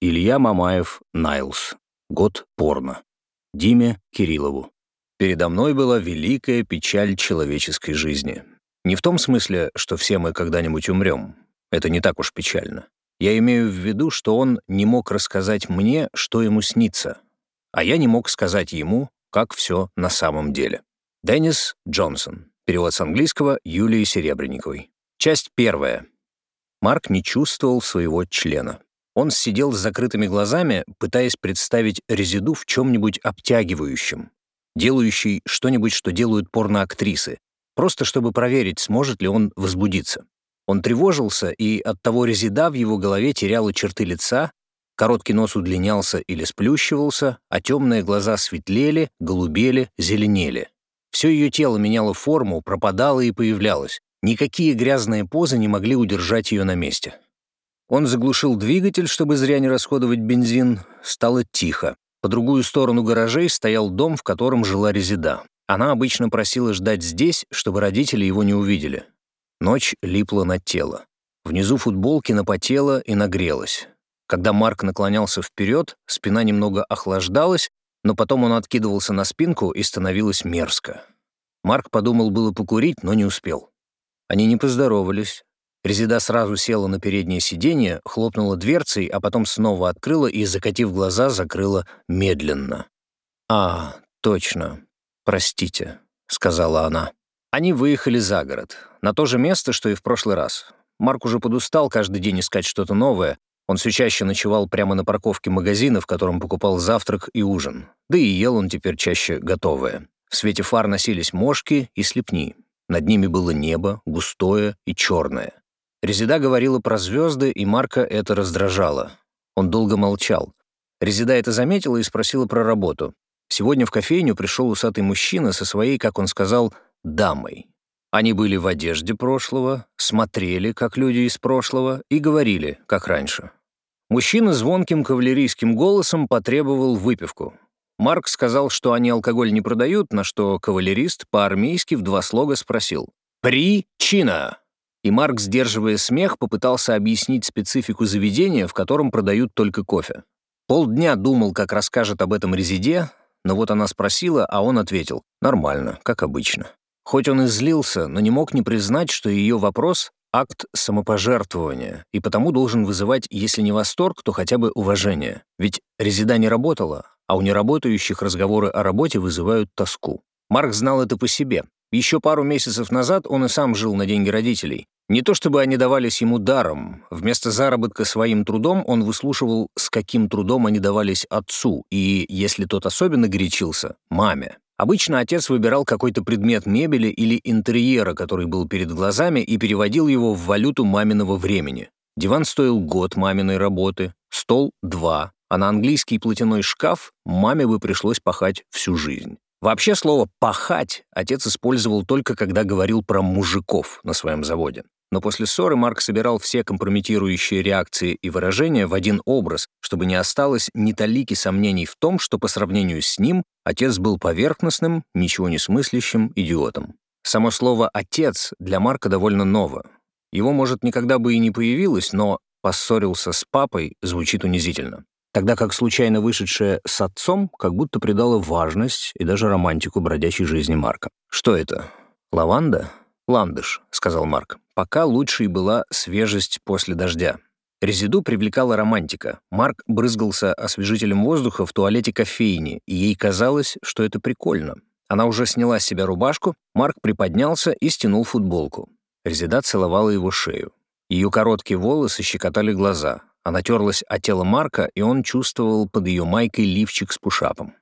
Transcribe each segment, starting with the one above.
Илья Мамаев, Найлс. Год порно. Диме Кириллову. Передо мной была великая печаль человеческой жизни. Не в том смысле, что все мы когда-нибудь умрем. Это не так уж печально. Я имею в виду, что он не мог рассказать мне, что ему снится, а я не мог сказать ему, как все на самом деле. Деннис Джонсон. Перевод с английского Юлии Серебренниковой. Часть первая. Марк не чувствовал своего члена. Он сидел с закрытыми глазами, пытаясь представить Резиду в чем-нибудь обтягивающем, делающий что-нибудь, что делают порноактрисы, просто чтобы проверить, сможет ли он возбудиться. Он тревожился, и оттого Резида в его голове теряла черты лица, короткий нос удлинялся или сплющивался, а темные глаза светлели, голубели, зеленели. Все ее тело меняло форму, пропадало и появлялось. Никакие грязные позы не могли удержать ее на месте. Он заглушил двигатель, чтобы зря не расходовать бензин. Стало тихо. По другую сторону гаражей стоял дом, в котором жила Резида. Она обычно просила ждать здесь, чтобы родители его не увидели. Ночь липла на тело. Внизу футболки напотела и нагрелась. Когда Марк наклонялся вперед, спина немного охлаждалась, но потом он откидывался на спинку и становилось мерзко. Марк подумал было покурить, но не успел. Они не поздоровались, Резида сразу села на переднее сиденье, хлопнула дверцей, а потом снова открыла и, закатив глаза, закрыла медленно. «А, точно. Простите», — сказала она. Они выехали за город, на то же место, что и в прошлый раз. Марк уже подустал каждый день искать что-то новое. Он все чаще ночевал прямо на парковке магазина, в котором покупал завтрак и ужин. Да и ел он теперь чаще готовое. В свете фар носились мошки и слепни. Над ними было небо, густое и черное. Резида говорила про звезды, и Марка это раздражало. Он долго молчал. Резида это заметила и спросила про работу. Сегодня в кофейню пришел усатый мужчина со своей, как он сказал, дамой. Они были в одежде прошлого, смотрели, как люди из прошлого, и говорили, как раньше. Мужчина звонким кавалерийским голосом потребовал выпивку. Марк сказал, что они алкоголь не продают, на что кавалерист по-армейски в два слога спросил «Причина!» И Марк, сдерживая смех, попытался объяснить специфику заведения, в котором продают только кофе. Полдня думал, как расскажет об этом Резиде, но вот она спросила, а он ответил «нормально, как обычно». Хоть он и злился, но не мог не признать, что ее вопрос — акт самопожертвования, и потому должен вызывать, если не восторг, то хотя бы уважение. Ведь Резида не работала, а у неработающих разговоры о работе вызывают тоску. Марк знал это по себе. Еще пару месяцев назад он и сам жил на деньги родителей. Не то чтобы они давались ему даром. Вместо заработка своим трудом он выслушивал, с каким трудом они давались отцу, и, если тот особенно горячился, маме. Обычно отец выбирал какой-то предмет мебели или интерьера, который был перед глазами, и переводил его в валюту маминого времени. Диван стоил год маминой работы, стол — два, а на английский платяной шкаф маме бы пришлось пахать всю жизнь. Вообще слово «пахать» отец использовал только когда говорил про мужиков на своем заводе. Но после ссоры Марк собирал все компрометирующие реакции и выражения в один образ, чтобы не осталось ни талики сомнений в том, что по сравнению с ним отец был поверхностным, ничего не смыслящим идиотом. Само слово «отец» для Марка довольно ново. Его, может, никогда бы и не появилось, но «поссорился с папой» звучит унизительно тогда как случайно вышедшее с отцом как будто придало важность и даже романтику бродячей жизни Марка. «Что это? Лаванда?» «Ландыш», — сказал Марк. «Пока лучшей была свежесть после дождя». Резиду привлекала романтика. Марк брызгался освежителем воздуха в туалете кофейни, и ей казалось, что это прикольно. Она уже сняла с себя рубашку, Марк приподнялся и стянул футболку. Резида целовала его шею. Ее короткие волосы щекотали глаза. Она терлась о тело Марка, и он чувствовал под ее майкой лифчик с пушапом.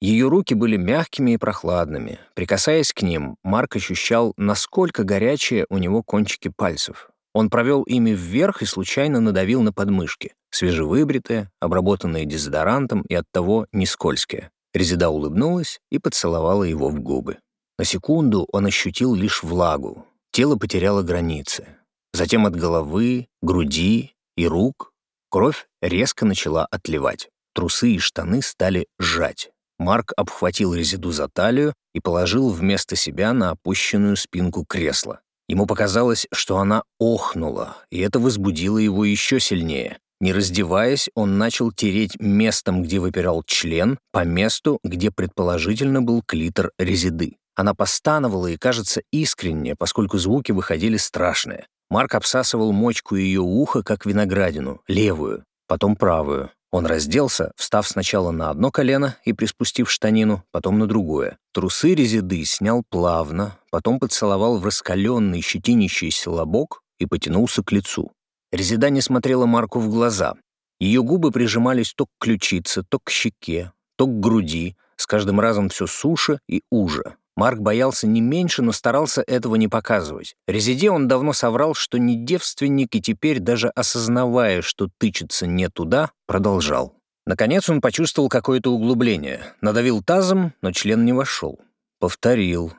Ее руки были мягкими и прохладными. Прикасаясь к ним, Марк ощущал, насколько горячие у него кончики пальцев. Он провел ими вверх и случайно надавил на подмышки, свежевыбритые, обработанные дезодорантом и оттого не скользкие. Резида улыбнулась и поцеловала его в губы. На секунду он ощутил лишь влагу. Тело потеряло границы. Затем от головы, груди и рук Кровь резко начала отливать. Трусы и штаны стали сжать. Марк обхватил Резиду за талию и положил вместо себя на опущенную спинку кресла. Ему показалось, что она охнула, и это возбудило его еще сильнее. Не раздеваясь, он начал тереть местом, где выпирал член, по месту, где предположительно был клитор резиды. Она постановала и, кажется, искренне, поскольку звуки выходили страшные. Марк обсасывал мочку ее уха, как виноградину, левую, потом правую. Он разделся, встав сначала на одно колено и приспустив штанину, потом на другое. Трусы резиды снял плавно, потом поцеловал в раскаленный щетинящийся лобок и потянулся к лицу. Резида не смотрела Марку в глаза. Ее губы прижимались то к ключице, то к щеке, то к груди, с каждым разом все суше и уже. Марк боялся не меньше, но старался этого не показывать. Резиде он давно соврал, что не девственник, и теперь, даже осознавая, что тычется не туда, продолжал. Наконец он почувствовал какое-то углубление. Надавил тазом, но член не вошел. Повторил.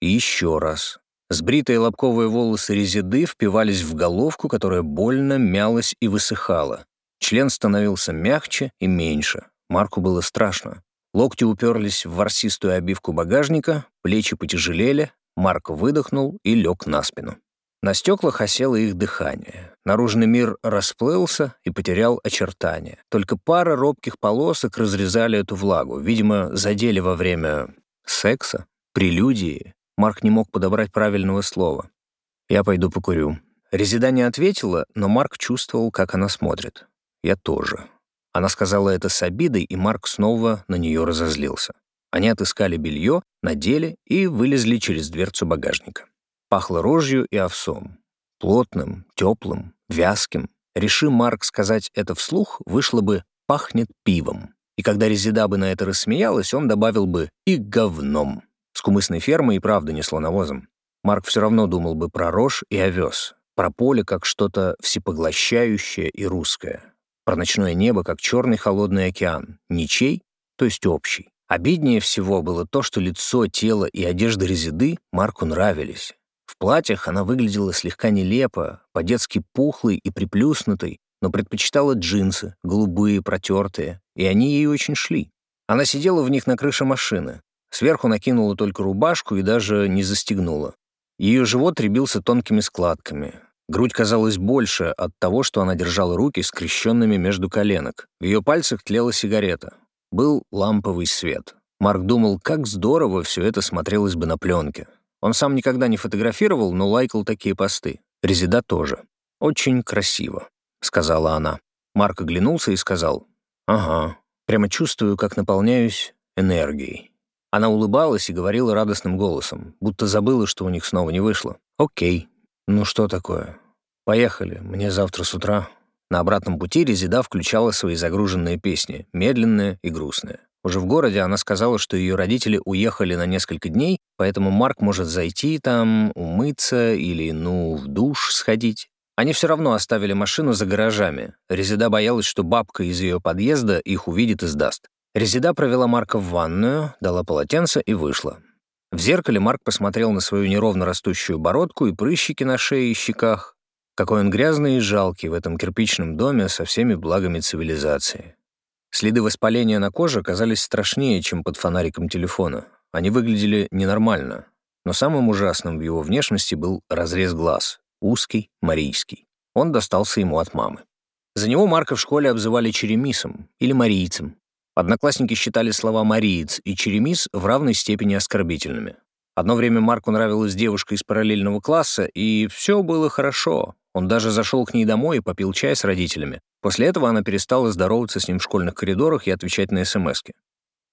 И еще раз. Сбритые лобковые волосы резиды впивались в головку, которая больно мялась и высыхала. Член становился мягче и меньше. Марку было страшно. Локти уперлись в ворсистую обивку багажника, плечи потяжелели, Марк выдохнул и лег на спину. На стеклах осело их дыхание. Наружный мир расплылся и потерял очертания. Только пара робких полосок разрезали эту влагу. Видимо, задели во время секса, прелюдии. Марк не мог подобрать правильного слова. «Я пойду покурю». Резида не ответила, но Марк чувствовал, как она смотрит. «Я тоже». Она сказала это с обидой, и Марк снова на нее разозлился. Они отыскали белье, надели и вылезли через дверцу багажника. Пахло рожью и овсом. Плотным, теплым, вязким. Реши Марк сказать это вслух, вышло бы «пахнет пивом». И когда Резида бы на это рассмеялась, он добавил бы «и говном». С кумысной фермы и правда несло навозом. Марк все равно думал бы про рожь и овес, про поле как что-то всепоглощающее и русское про ночное небо, как черный холодный океан, ничей, то есть общий. Обиднее всего было то, что лицо, тело и одежда Резиды Марку нравились. В платьях она выглядела слегка нелепо, по-детски пухлой и приплюснутой, но предпочитала джинсы, голубые, протертые, и они ей очень шли. Она сидела в них на крыше машины, сверху накинула только рубашку и даже не застегнула. Ее живот рябился тонкими складками, Грудь казалась больше от того, что она держала руки скрещенными между коленок. В ее пальцах тлела сигарета. Был ламповый свет. Марк думал, как здорово все это смотрелось бы на пленке. Он сам никогда не фотографировал, но лайкал такие посты. Резида тоже. «Очень красиво», — сказала она. Марк оглянулся и сказал, «Ага, прямо чувствую, как наполняюсь энергией». Она улыбалась и говорила радостным голосом, будто забыла, что у них снова не вышло. «Окей, «Ну что такое? Поехали, мне завтра с утра». На обратном пути Резида включала свои загруженные песни, медленные и грустные. Уже в городе она сказала, что ее родители уехали на несколько дней, поэтому Марк может зайти там, умыться или, ну, в душ сходить. Они все равно оставили машину за гаражами. Резида боялась, что бабка из ее подъезда их увидит и сдаст. Резида провела Марка в ванную, дала полотенце и вышла. В зеркале Марк посмотрел на свою неровно растущую бородку и прыщики на шее и щеках. Какой он грязный и жалкий в этом кирпичном доме со всеми благами цивилизации. Следы воспаления на коже казались страшнее, чем под фонариком телефона. Они выглядели ненормально. Но самым ужасным в его внешности был разрез глаз. Узкий, марийский. Он достался ему от мамы. За него Марка в школе обзывали черемисом или марийцем. Одноклассники считали слова «мариец» и «черемис» в равной степени оскорбительными. Одно время Марку нравилась девушка из параллельного класса, и все было хорошо. Он даже зашел к ней домой и попил чай с родителями. После этого она перестала здороваться с ним в школьных коридорах и отвечать на СМСки.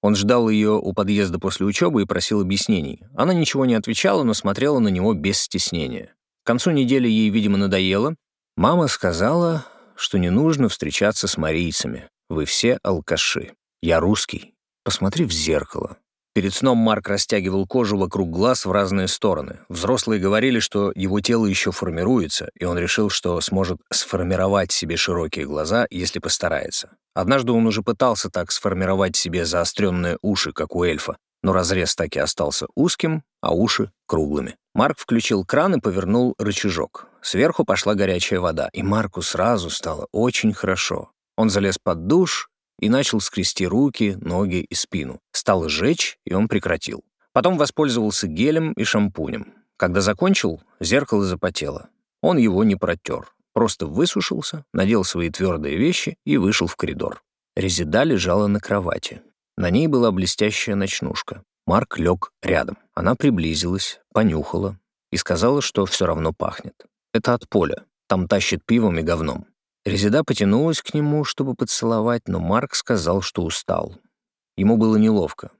Он ждал ее у подъезда после учебы и просил объяснений. Она ничего не отвечала, но смотрела на него без стеснения. К концу недели ей, видимо, надоело. Мама сказала, что не нужно встречаться с марийцами. Вы все алкаши. «Я русский. Посмотри в зеркало». Перед сном Марк растягивал кожу вокруг глаз в разные стороны. Взрослые говорили, что его тело еще формируется, и он решил, что сможет сформировать себе широкие глаза, если постарается. Однажды он уже пытался так сформировать себе заостренные уши, как у эльфа, но разрез так и остался узким, а уши — круглыми. Марк включил кран и повернул рычажок. Сверху пошла горячая вода, и Марку сразу стало очень хорошо. Он залез под душ и начал скрести руки, ноги и спину. Стало жечь, и он прекратил. Потом воспользовался гелем и шампунем. Когда закончил, зеркало запотело. Он его не протер. просто высушился, надел свои твердые вещи и вышел в коридор. Резида лежала на кровати. На ней была блестящая ночнушка. Марк лег рядом. Она приблизилась, понюхала и сказала, что все равно пахнет. Это от поля. Там тащит пивом и говном. Резида потянулась к нему, чтобы поцеловать, но Марк сказал, что устал. Ему было неловко.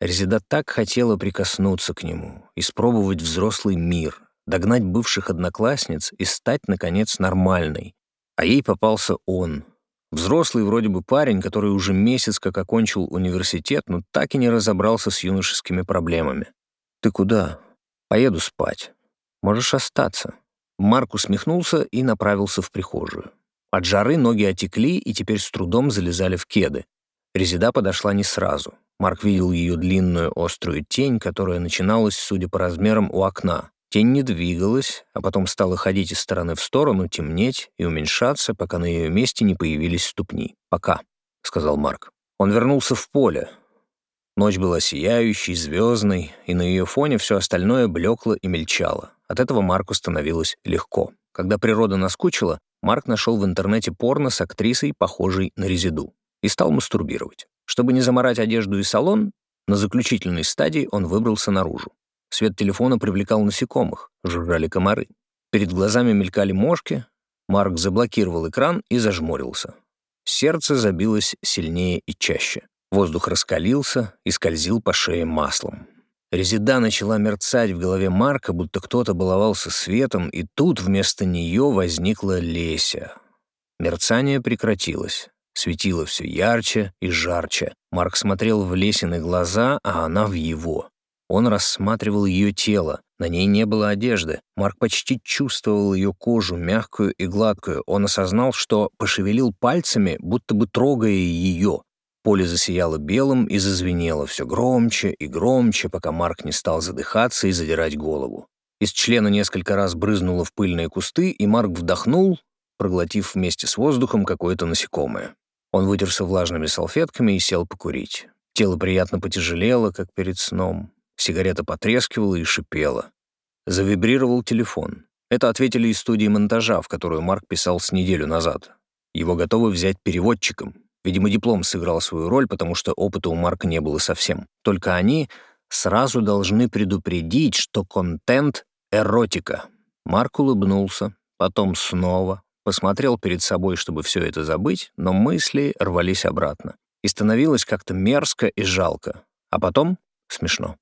Резида так хотела прикоснуться к нему, испробовать взрослый мир, догнать бывших одноклассниц и стать, наконец, нормальной. А ей попался он. Взрослый вроде бы парень, который уже месяц как окончил университет, но так и не разобрался с юношескими проблемами. «Ты куда?» «Поеду спать. Можешь остаться». Марк усмехнулся и направился в прихожую. От жары ноги отекли и теперь с трудом залезали в кеды. Резида подошла не сразу. Марк видел ее длинную острую тень, которая начиналась, судя по размерам, у окна. Тень не двигалась, а потом стала ходить из стороны в сторону, темнеть и уменьшаться, пока на ее месте не появились ступни. «Пока», — сказал Марк. Он вернулся в поле. Ночь была сияющей, звездной, и на ее фоне все остальное блекло и мельчало. От этого Марку становилось легко. Когда природа наскучила, Марк нашел в интернете порно с актрисой, похожей на Резиду, и стал мастурбировать. Чтобы не заморать одежду и салон, на заключительной стадии он выбрался наружу. Свет телефона привлекал насекомых, жужжали комары. Перед глазами мелькали мошки. Марк заблокировал экран и зажмурился. Сердце забилось сильнее и чаще. Воздух раскалился и скользил по шее маслом. Резида начала мерцать в голове Марка, будто кто-то баловался светом, и тут вместо нее возникла Леся. Мерцание прекратилось. Светило все ярче и жарче. Марк смотрел в Лесины глаза, а она в его. Он рассматривал ее тело. На ней не было одежды. Марк почти чувствовал ее кожу, мягкую и гладкую. Он осознал, что пошевелил пальцами, будто бы трогая ее. Поле засияло белым и зазвенело все громче и громче, пока Марк не стал задыхаться и задирать голову. Из члена несколько раз брызнуло в пыльные кусты, и Марк вдохнул, проглотив вместе с воздухом какое-то насекомое. Он вытерся влажными салфетками и сел покурить. Тело приятно потяжелело, как перед сном. Сигарета потрескивала и шипела. Завибрировал телефон. Это ответили из студии монтажа, в которую Марк писал с неделю назад. Его готовы взять переводчиком. Видимо, диплом сыграл свою роль, потому что опыта у Марка не было совсем. Только они сразу должны предупредить, что контент — эротика. Марк улыбнулся, потом снова, посмотрел перед собой, чтобы все это забыть, но мысли рвались обратно. И становилось как-то мерзко и жалко. А потом — смешно.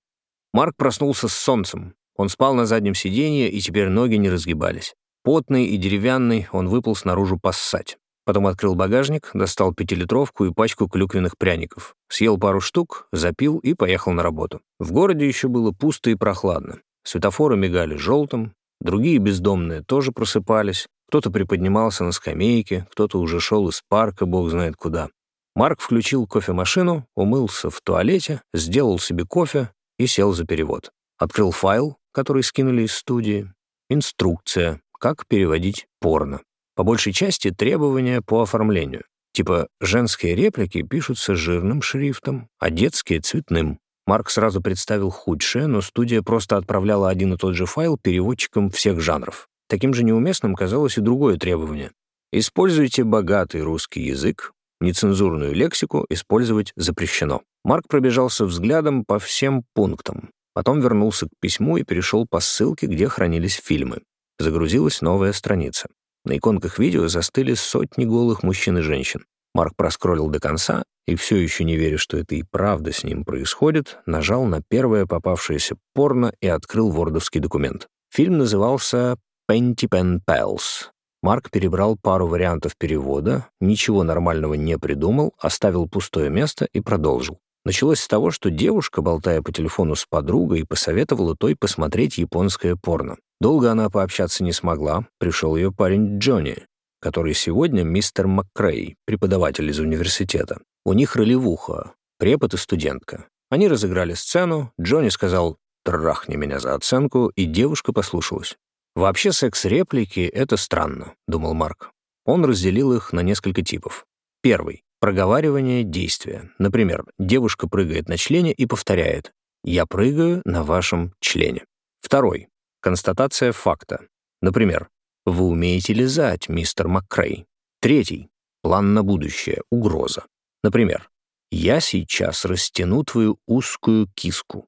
Марк проснулся с солнцем. Он спал на заднем сиденье, и теперь ноги не разгибались. Потный и деревянный, он выпал снаружи поссать. Потом открыл багажник, достал пятилитровку и пачку клюквенных пряников. Съел пару штук, запил и поехал на работу. В городе еще было пусто и прохладно. Светофоры мигали желтым, другие бездомные тоже просыпались. Кто-то приподнимался на скамейке, кто-то уже шел из парка, бог знает куда. Марк включил кофемашину, умылся в туалете, сделал себе кофе и сел за перевод. Открыл файл, который скинули из студии. Инструкция, как переводить порно. По большей части требования по оформлению. Типа женские реплики пишутся жирным шрифтом, а детские — цветным. Марк сразу представил худшее, но студия просто отправляла один и тот же файл переводчикам всех жанров. Таким же неуместным казалось и другое требование. Используйте богатый русский язык, нецензурную лексику использовать запрещено. Марк пробежался взглядом по всем пунктам. Потом вернулся к письму и перешел по ссылке, где хранились фильмы. Загрузилась новая страница. На иконках видео застыли сотни голых мужчин и женщин. Марк проскроллил до конца и, все еще не веря, что это и правда с ним происходит, нажал на первое попавшееся порно и открыл вордовский документ. Фильм назывался «Penty Pen Pals». Марк перебрал пару вариантов перевода, ничего нормального не придумал, оставил пустое место и продолжил. Началось с того, что девушка, болтая по телефону с подругой, посоветовала той посмотреть японское порно. Долго она пообщаться не смогла, пришел ее парень Джонни, который сегодня мистер МакКрей, преподаватель из университета. У них ролевуха, препод и студентка. Они разыграли сцену, Джонни сказал «трахни меня за оценку», и девушка послушалась. «Вообще секс-реплики — это странно», — думал Марк. Он разделил их на несколько типов. Первый Проговаривание действия. Например, девушка прыгает на члене и повторяет «Я прыгаю на вашем члене». Второй. Констатация факта. Например, Вы умеете лизать, мистер МакКрей. Третий. План на будущее. Угроза. Например, я сейчас растяну твою узкую киску.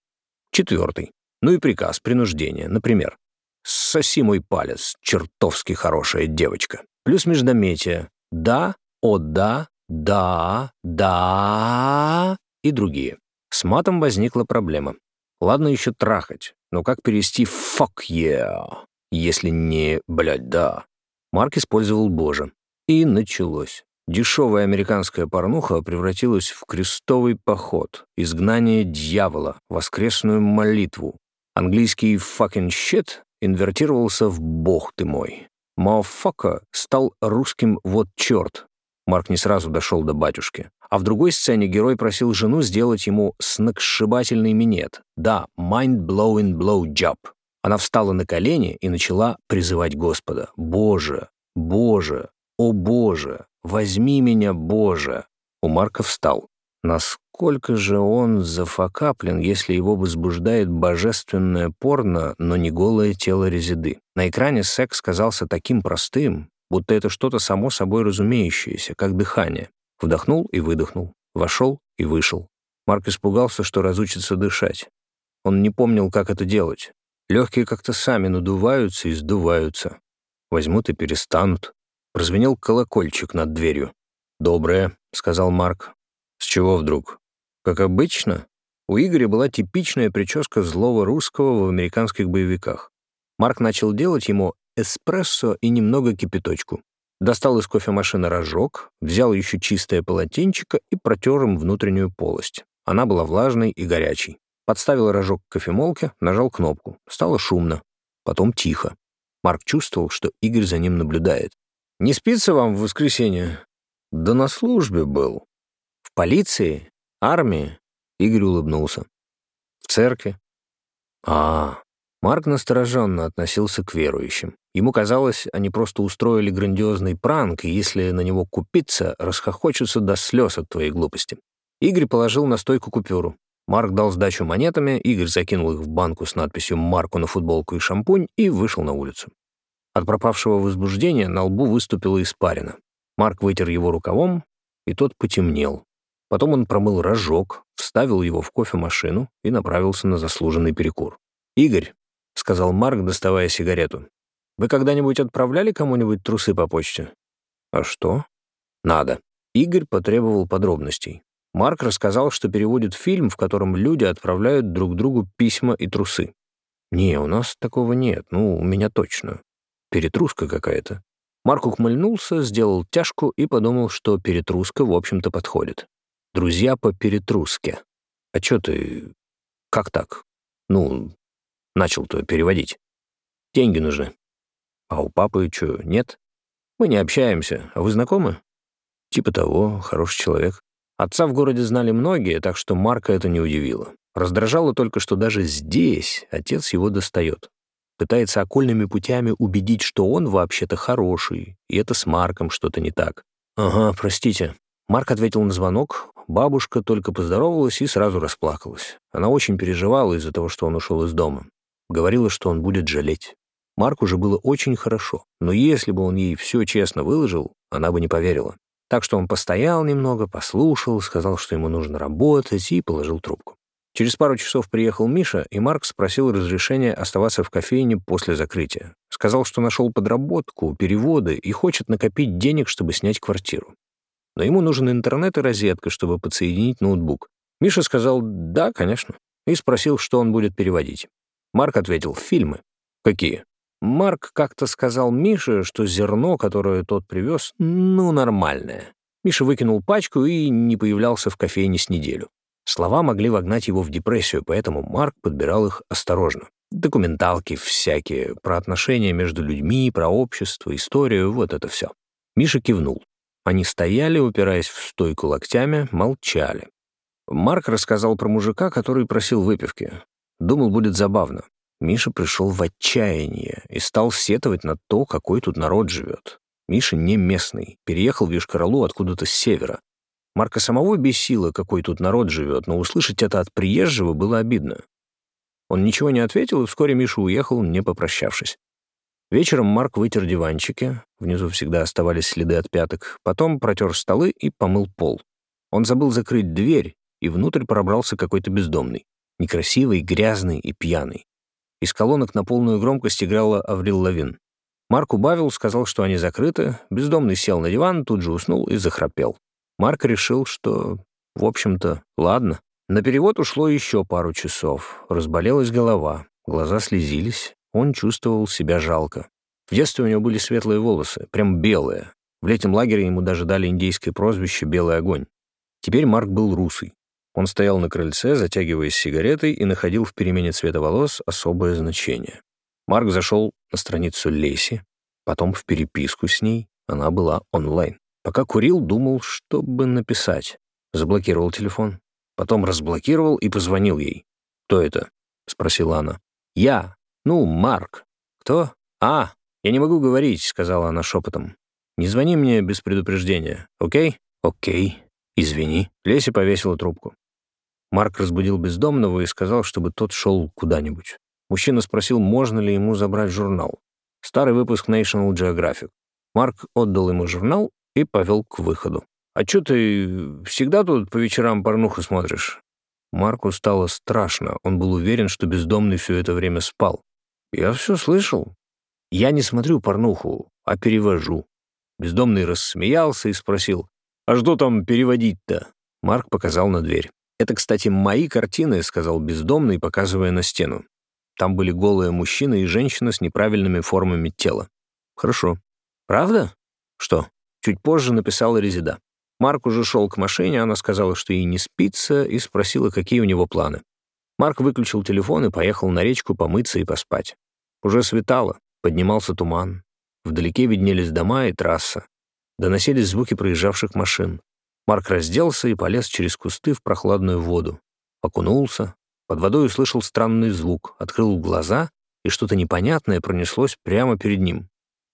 Четвертый. Ну и приказ, принуждение. Например, соси мой палец, чертовски хорошая девочка. Плюс междометие. Да, о да, да, да и другие. С матом возникла проблема. Ладно еще трахать, но как перевести «fuck yeah», если не «блядь, да». Марк использовал «боже». И началось. Дешевая американская порнуха превратилась в крестовый поход, изгнание дьявола, воскресную молитву. Английский «fucking shit» инвертировался в «бог ты мой». «Motherfucker» стал русским «вот черт». Марк не сразу дошел до батюшки. А в другой сцене герой просил жену сделать ему сногсшибательный минет. Да, mind-blowing blow job. Она встала на колени и начала призывать Господа. «Боже! Боже! О Боже! Возьми меня, Боже!» У Марка встал. Насколько же он зафакаплен, если его возбуждает божественное порно, но не голое тело резиды. На экране секс казался таким простым, будто это что-то само собой разумеющееся, как дыхание. Вдохнул и выдохнул, вошел и вышел. Марк испугался, что разучится дышать. Он не помнил, как это делать. Легкие как-то сами надуваются и сдуваются. Возьмут и перестанут. Прозвенел колокольчик над дверью. «Доброе», — сказал Марк. «С чего вдруг?» «Как обычно». У Игоря была типичная прическа злого русского в американских боевиках. Марк начал делать ему эспрессо и немного кипяточку. Достал из кофемашины рожок, взял еще чистое полотенчико и протер им внутреннюю полость. Она была влажной и горячей. Подставил рожок к кофемолке, нажал кнопку. Стало шумно. Потом тихо. Марк чувствовал, что Игорь за ним наблюдает. «Не спится вам в воскресенье?» «Да на службе был». «В полиции? Армии?» Игорь улыбнулся. «В церкви?» «А, Марк настороженно относился к верующим. Ему казалось, они просто устроили грандиозный пранк, и если на него купиться, расхохочутся до слез от твоей глупости. Игорь положил на стойку купюру. Марк дал сдачу монетами, Игорь закинул их в банку с надписью «Марку» на футболку и шампунь и вышел на улицу. От пропавшего возбуждения на лбу выступила испарина. Марк вытер его рукавом, и тот потемнел. Потом он промыл рожок, вставил его в кофемашину и направился на заслуженный перекур. «Игорь», — сказал Марк, доставая сигарету, «вы когда-нибудь отправляли кому-нибудь трусы по почте?» «А что?» «Надо». Игорь потребовал подробностей. Марк рассказал, что переводит фильм, в котором люди отправляют друг другу письма и трусы. «Не, у нас такого нет, ну, у меня точно. Перетруска какая-то». Марк ухмыльнулся, сделал тяжку и подумал, что перетруска, в общем-то, подходит. «Друзья по перетруске». «А чё ты... как так?» «Ну, начал-то переводить. Деньги нужны». «А у папы чё, нет?» «Мы не общаемся. А вы знакомы?» «Типа того, хороший человек». Отца в городе знали многие, так что Марка это не удивило. Раздражало только, что даже здесь отец его достает. Пытается окольными путями убедить, что он вообще-то хороший, и это с Марком что-то не так. «Ага, простите». Марк ответил на звонок, бабушка только поздоровалась и сразу расплакалась. Она очень переживала из-за того, что он ушел из дома. Говорила, что он будет жалеть. Марку же было очень хорошо, но если бы он ей все честно выложил, она бы не поверила. Так что он постоял немного, послушал, сказал, что ему нужно работать, и положил трубку. Через пару часов приехал Миша, и Марк спросил разрешения оставаться в кофейне после закрытия. Сказал, что нашел подработку, переводы и хочет накопить денег, чтобы снять квартиру. Но ему нужен интернет и розетка, чтобы подсоединить ноутбук. Миша сказал «да, конечно», и спросил, что он будет переводить. Марк ответил «фильмы». «Какие?» Марк как-то сказал Мише, что зерно, которое тот привез, ну, нормальное. Миша выкинул пачку и не появлялся в кофейне с неделю. Слова могли вогнать его в депрессию, поэтому Марк подбирал их осторожно. Документалки всякие, про отношения между людьми, про общество, историю, вот это все. Миша кивнул. Они стояли, упираясь в стойку локтями, молчали. Марк рассказал про мужика, который просил выпивки. Думал, будет забавно. Миша пришел в отчаяние и стал сетовать на то, какой тут народ живет. Миша не местный, переехал в Ишкаралу откуда-то с севера. Марка самого бесило, какой тут народ живет, но услышать это от приезжего было обидно. Он ничего не ответил, и вскоре Миша уехал, не попрощавшись. Вечером Марк вытер диванчики, внизу всегда оставались следы от пяток, потом протер столы и помыл пол. Он забыл закрыть дверь, и внутрь пробрался какой-то бездомный. Некрасивый, грязный и пьяный. Из колонок на полную громкость играла Аврил Лавин. Марк убавил, сказал, что они закрыты. Бездомный сел на диван, тут же уснул и захрапел. Марк решил, что, в общем-то, ладно. На перевод ушло еще пару часов. Разболелась голова, глаза слезились. Он чувствовал себя жалко. В детстве у него были светлые волосы, прям белые. В летнем лагере ему даже дали индейское прозвище «Белый огонь». Теперь Марк был русый. Он стоял на крыльце, затягиваясь сигаретой, и находил в перемене цвета волос особое значение. Марк зашел на страницу Леси, потом в переписку с ней, она была онлайн. Пока курил, думал, что бы написать. Заблокировал телефон, потом разблокировал и позвонил ей. «Кто это?» — спросила она. «Я. Ну, Марк». «Кто?» «А, я не могу говорить», — сказала она шепотом. «Не звони мне без предупреждения, окей?» «Окей. Извини». Леся повесила трубку. Марк разбудил бездомного и сказал, чтобы тот шел куда-нибудь. Мужчина спросил, можно ли ему забрать журнал. Старый выпуск National Geographic. Марк отдал ему журнал и повел к выходу. «А что ты всегда тут по вечерам порнуху смотришь?» Марку стало страшно. Он был уверен, что бездомный все это время спал. «Я все слышал. Я не смотрю порнуху, а перевожу». Бездомный рассмеялся и спросил, «А что там переводить-то?» Марк показал на дверь. «Это, кстати, мои картины», — сказал бездомный, показывая на стену. Там были голые мужчина и женщина с неправильными формами тела. «Хорошо». «Правда?» «Что?» Чуть позже написала Резида. Марк уже шел к машине, она сказала, что ей не спится, и спросила, какие у него планы. Марк выключил телефон и поехал на речку помыться и поспать. Уже светало, поднимался туман. Вдалеке виднелись дома и трасса. Доносились звуки проезжавших машин. Марк разделся и полез через кусты в прохладную воду. Окунулся. Под водой услышал странный звук, открыл глаза, и что-то непонятное пронеслось прямо перед ним.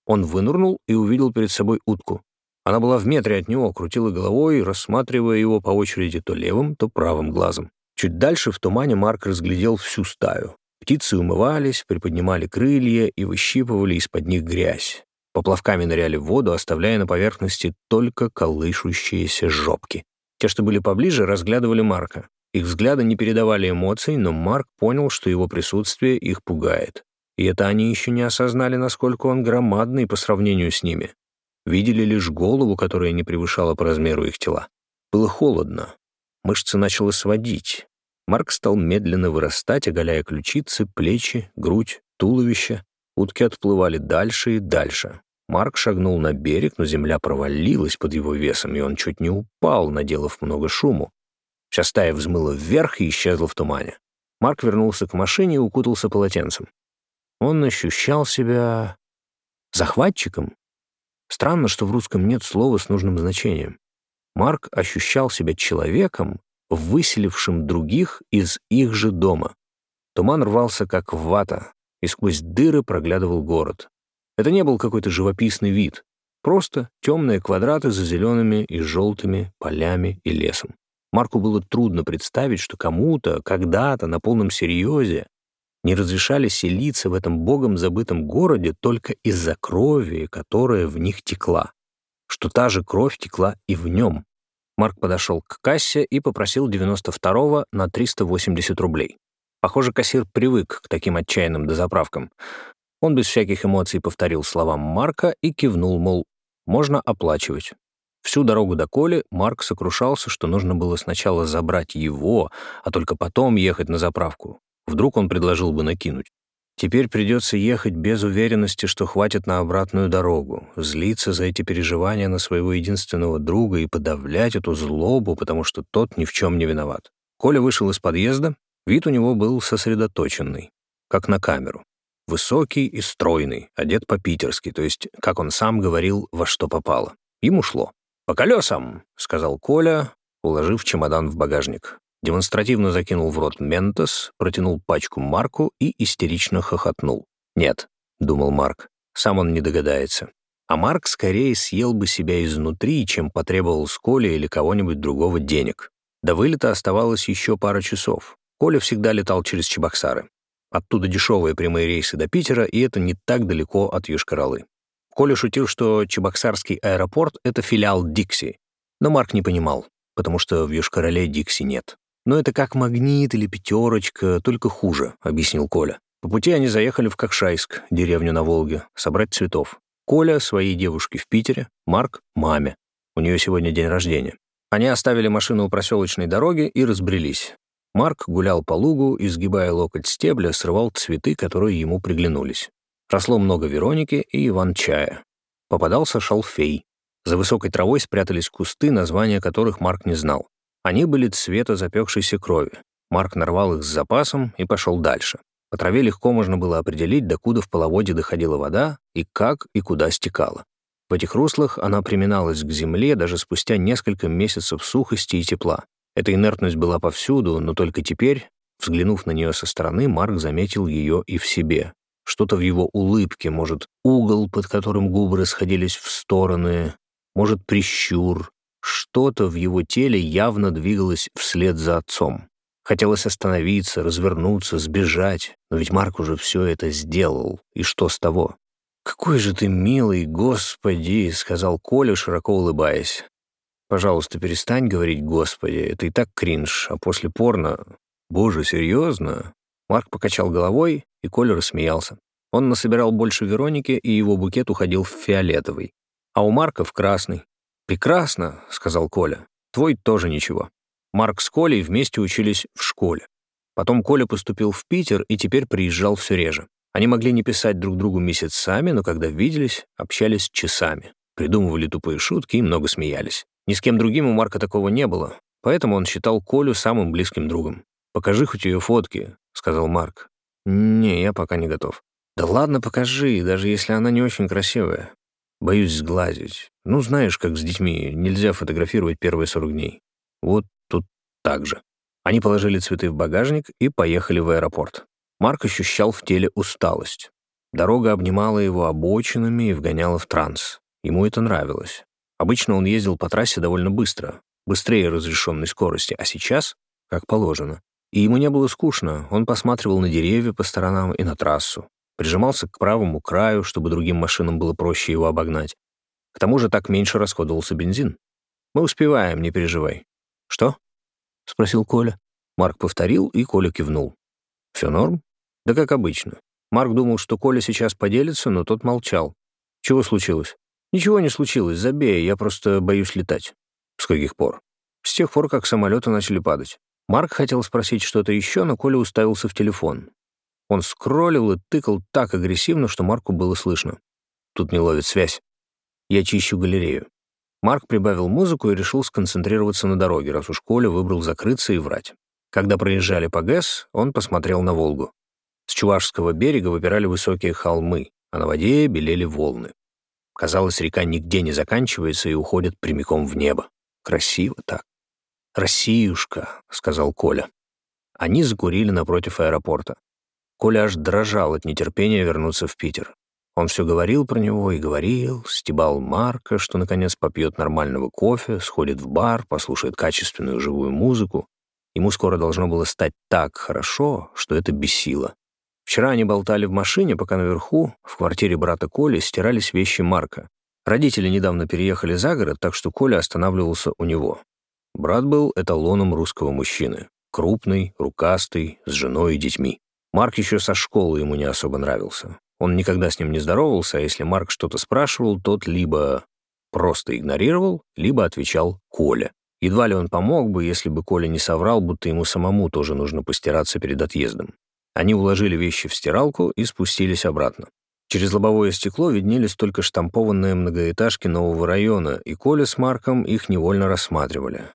Он вынырнул и увидел перед собой утку. Она была в метре от него, крутила головой, рассматривая его по очереди то левым, то правым глазом. Чуть дальше в тумане Марк разглядел всю стаю. Птицы умывались, приподнимали крылья и выщипывали из-под них грязь. Поплавками ныряли в воду, оставляя на поверхности только колышущиеся жопки. Те, что были поближе, разглядывали Марка. Их взгляды не передавали эмоций, но Марк понял, что его присутствие их пугает. И это они еще не осознали, насколько он громадный по сравнению с ними. Видели лишь голову, которая не превышала по размеру их тела. Было холодно. Мышцы начало сводить. Марк стал медленно вырастать, оголяя ключицы, плечи, грудь, туловище. Утки отплывали дальше и дальше. Марк шагнул на берег, но земля провалилась под его весом, и он чуть не упал, наделав много шуму. Вся стая взмыла вверх и исчезла в тумане. Марк вернулся к машине и укутался полотенцем. Он ощущал себя захватчиком. Странно, что в русском нет слова с нужным значением. Марк ощущал себя человеком, выселившим других из их же дома. Туман рвался, как вата, и сквозь дыры проглядывал город. Это не был какой-то живописный вид, просто темные квадраты за зелеными и желтыми полями и лесом. Марку было трудно представить, что кому-то, когда-то, на полном серьезе, не разрешали селиться в этом богом забытом городе только из-за крови, которая в них текла. Что та же кровь текла и в нем. Марк подошел к кассе и попросил 92-го на 380 рублей. Похоже, кассир привык к таким отчаянным дозаправкам. Он без всяких эмоций повторил словам Марка и кивнул, мол, можно оплачивать. Всю дорогу до Коли Марк сокрушался, что нужно было сначала забрать его, а только потом ехать на заправку. Вдруг он предложил бы накинуть. Теперь придется ехать без уверенности, что хватит на обратную дорогу, злиться за эти переживания на своего единственного друга и подавлять эту злобу, потому что тот ни в чем не виноват. Коля вышел из подъезда, Вид у него был сосредоточенный, как на камеру. Высокий и стройный, одет по-питерски, то есть, как он сам говорил, во что попало. Ему шло. «По колесам», — сказал Коля, уложив чемодан в багажник. Демонстративно закинул в рот ментос, протянул пачку Марку и истерично хохотнул. «Нет», — думал Марк, — «сам он не догадается». А Марк скорее съел бы себя изнутри, чем потребовал с Коли или кого-нибудь другого денег. До вылета оставалось еще пара часов. Коля всегда летал через Чебоксары. Оттуда дешевые прямые рейсы до Питера, и это не так далеко от Южкоролы. Коля шутил, что Чебоксарский аэропорт — это филиал Дикси, но Марк не понимал, потому что в Южкороле Дикси нет. «Но это как магнит или пятерочка, только хуже», — объяснил Коля. По пути они заехали в Кокшайск, деревню на Волге, собрать цветов. Коля своей девушке в Питере, Марк — маме. У нее сегодня день рождения. Они оставили машину у проселочной дороги и разбрелись. Марк гулял по лугу, изгибая локоть стебля, срывал цветы, которые ему приглянулись. Росло много Вероники и Иван-чая. Попадался шалфей. За высокой травой спрятались кусты, названия которых Марк не знал. Они были цвета запекшейся крови. Марк нарвал их с запасом и пошел дальше. По траве легко можно было определить, докуда в половоде доходила вода и как и куда стекала. В этих руслах она приминалась к земле даже спустя несколько месяцев сухости и тепла. Эта инертность была повсюду, но только теперь, взглянув на нее со стороны, Марк заметил ее и в себе. Что-то в его улыбке, может, угол, под которым губы расходились в стороны, может, прищур. Что-то в его теле явно двигалось вслед за отцом. Хотелось остановиться, развернуться, сбежать, но ведь Марк уже все это сделал, и что с того? «Какой же ты милый, господи!» — сказал Коля, широко улыбаясь. «Пожалуйста, перестань говорить «господи», это и так кринж, а после порно...» «Боже, серьезно?» Марк покачал головой, и Коля рассмеялся. Он насобирал больше Вероники, и его букет уходил в фиолетовый. А у Марка в красный. «Прекрасно», — сказал Коля. «Твой тоже ничего». Марк с Колей вместе учились в школе. Потом Коля поступил в Питер и теперь приезжал все реже. Они могли не писать друг другу месяцами, но когда виделись, общались часами. Придумывали тупые шутки и много смеялись. Ни с кем другим у Марка такого не было, поэтому он считал Колю самым близким другом. «Покажи хоть ее фотки», — сказал Марк. «Не, я пока не готов». «Да ладно, покажи, даже если она не очень красивая. Боюсь сглазить. Ну, знаешь, как с детьми, нельзя фотографировать первые 40 дней. Вот тут так же. Они положили цветы в багажник и поехали в аэропорт. Марк ощущал в теле усталость. Дорога обнимала его обочинами и вгоняла в транс. Ему это нравилось. Обычно он ездил по трассе довольно быстро, быстрее разрешенной скорости, а сейчас — как положено. И ему не было скучно, он посматривал на деревья по сторонам и на трассу, прижимался к правому краю, чтобы другим машинам было проще его обогнать. К тому же так меньше расходовался бензин. «Мы успеваем, не переживай». «Что?» — спросил Коля. Марк повторил, и Коля кивнул. «Все норм?» «Да как обычно». Марк думал, что Коля сейчас поделится, но тот молчал. «Чего случилось?» «Ничего не случилось, забей, я просто боюсь летать». «С каких пор?» «С тех пор, как самолеты начали падать». Марк хотел спросить что-то еще, но Коля уставился в телефон. Он скроллил и тыкал так агрессивно, что Марку было слышно. «Тут не ловит связь. Я чищу галерею. Марк прибавил музыку и решил сконцентрироваться на дороге, раз уж Коля выбрал закрыться и врать. Когда проезжали по ГЭС, он посмотрел на Волгу. С Чувашского берега выпирали высокие холмы, а на воде белели волны. Казалось, река нигде не заканчивается и уходит прямиком в небо. Красиво так. «Россиюшка», — сказал Коля. Они закурили напротив аэропорта. Коля аж дрожал от нетерпения вернуться в Питер. Он все говорил про него и говорил, стебал Марка, что наконец попьет нормального кофе, сходит в бар, послушает качественную живую музыку. Ему скоро должно было стать так хорошо, что это бесило. Вчера они болтали в машине, пока наверху, в квартире брата Коли, стирались вещи Марка. Родители недавно переехали за город, так что Коля останавливался у него. Брат был эталоном русского мужчины. Крупный, рукастый, с женой и детьми. Марк еще со школы ему не особо нравился. Он никогда с ним не здоровался, а если Марк что-то спрашивал, тот либо просто игнорировал, либо отвечал «Коля». Едва ли он помог бы, если бы Коля не соврал, будто ему самому тоже нужно постираться перед отъездом. Они уложили вещи в стиралку и спустились обратно. Через лобовое стекло виднелись только штампованные многоэтажки нового района, и Коля с Марком их невольно рассматривали.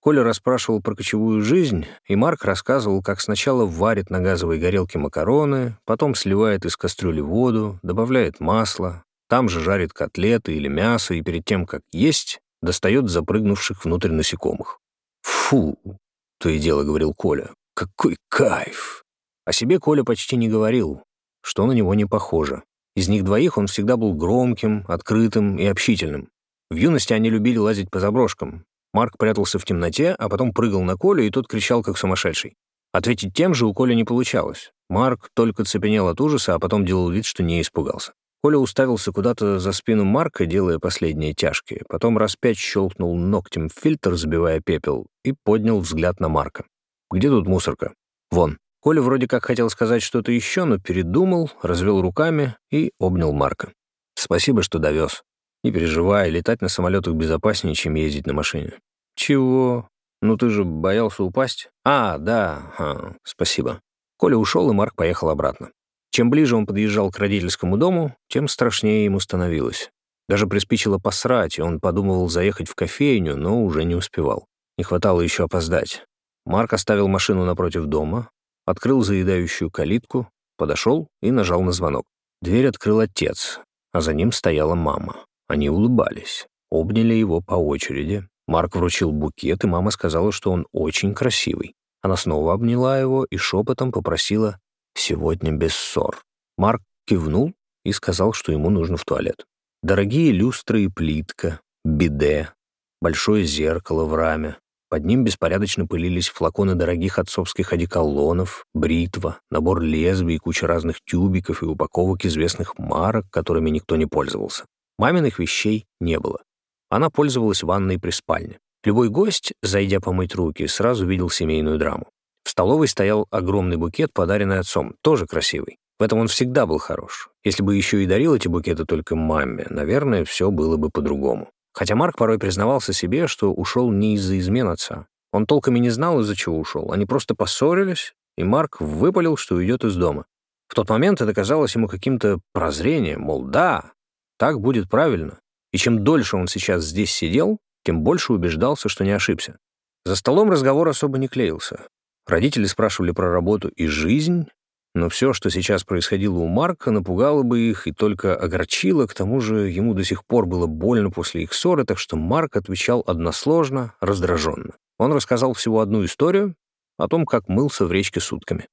Коля расспрашивал про кочевую жизнь, и Марк рассказывал, как сначала варит на газовой горелке макароны, потом сливает из кастрюли воду, добавляет масло, там же жарит котлеты или мясо, и перед тем, как есть, достает запрыгнувших внутрь насекомых. «Фу!» — то и дело говорил Коля. «Какой кайф!» О себе Коля почти не говорил, что на него не похоже. Из них двоих он всегда был громким, открытым и общительным. В юности они любили лазить по заброшкам, Марк прятался в темноте, а потом прыгал на Колю, и тот кричал, как сумасшедший. Ответить тем же у Коли не получалось. Марк только цепенел от ужаса, а потом делал вид, что не испугался. Коля уставился куда-то за спину Марка, делая последние тяжкие. Потом раз пять щелкнул ногтем в фильтр, забивая пепел, и поднял взгляд на Марка. «Где тут мусорка?» «Вон». Коля вроде как хотел сказать что-то еще, но передумал, развел руками и обнял Марка. «Спасибо, что довез. Не переживай, летать на самолетах безопаснее, чем ездить на машине». «Чего? Ну ты же боялся упасть?» «А, да, а, спасибо». Коля ушел, и Марк поехал обратно. Чем ближе он подъезжал к родительскому дому, тем страшнее ему становилось. Даже приспичило посрать, и он подумывал заехать в кофейню, но уже не успевал. Не хватало еще опоздать. Марк оставил машину напротив дома, открыл заедающую калитку, подошел и нажал на звонок. Дверь открыл отец, а за ним стояла мама. Они улыбались, обняли его по очереди. Марк вручил букет, и мама сказала, что он очень красивый. Она снова обняла его и шепотом попросила Сегодня без ссор. Марк кивнул и сказал, что ему нужно в туалет. Дорогие люстры и плитка, биде, большое зеркало в раме. Под ним беспорядочно пылились флаконы дорогих отцовских одеколонов, бритва, набор лезвий, куча разных тюбиков и упаковок известных марок, которыми никто не пользовался. Маминых вещей не было. Она пользовалась ванной при спальне. Любой гость, зайдя помыть руки, сразу видел семейную драму. В столовой стоял огромный букет, подаренный отцом, тоже красивый. В этом он всегда был хорош. Если бы еще и дарил эти букеты только маме, наверное, все было бы по-другому. Хотя Марк порой признавался себе, что ушел не из-за измен отца. Он толком и не знал, из-за чего ушел. Они просто поссорились, и Марк выпалил, что уйдет из дома. В тот момент это казалось ему каким-то прозрением, мол, да, так будет правильно. И чем дольше он сейчас здесь сидел, тем больше убеждался, что не ошибся. За столом разговор особо не клеился. Родители спрашивали про работу и жизнь, но все, что сейчас происходило у Марка, напугало бы их и только огорчило, к тому же ему до сих пор было больно после их ссоры, так что Марк отвечал односложно, раздраженно. Он рассказал всего одну историю о том, как мылся в речке сутками.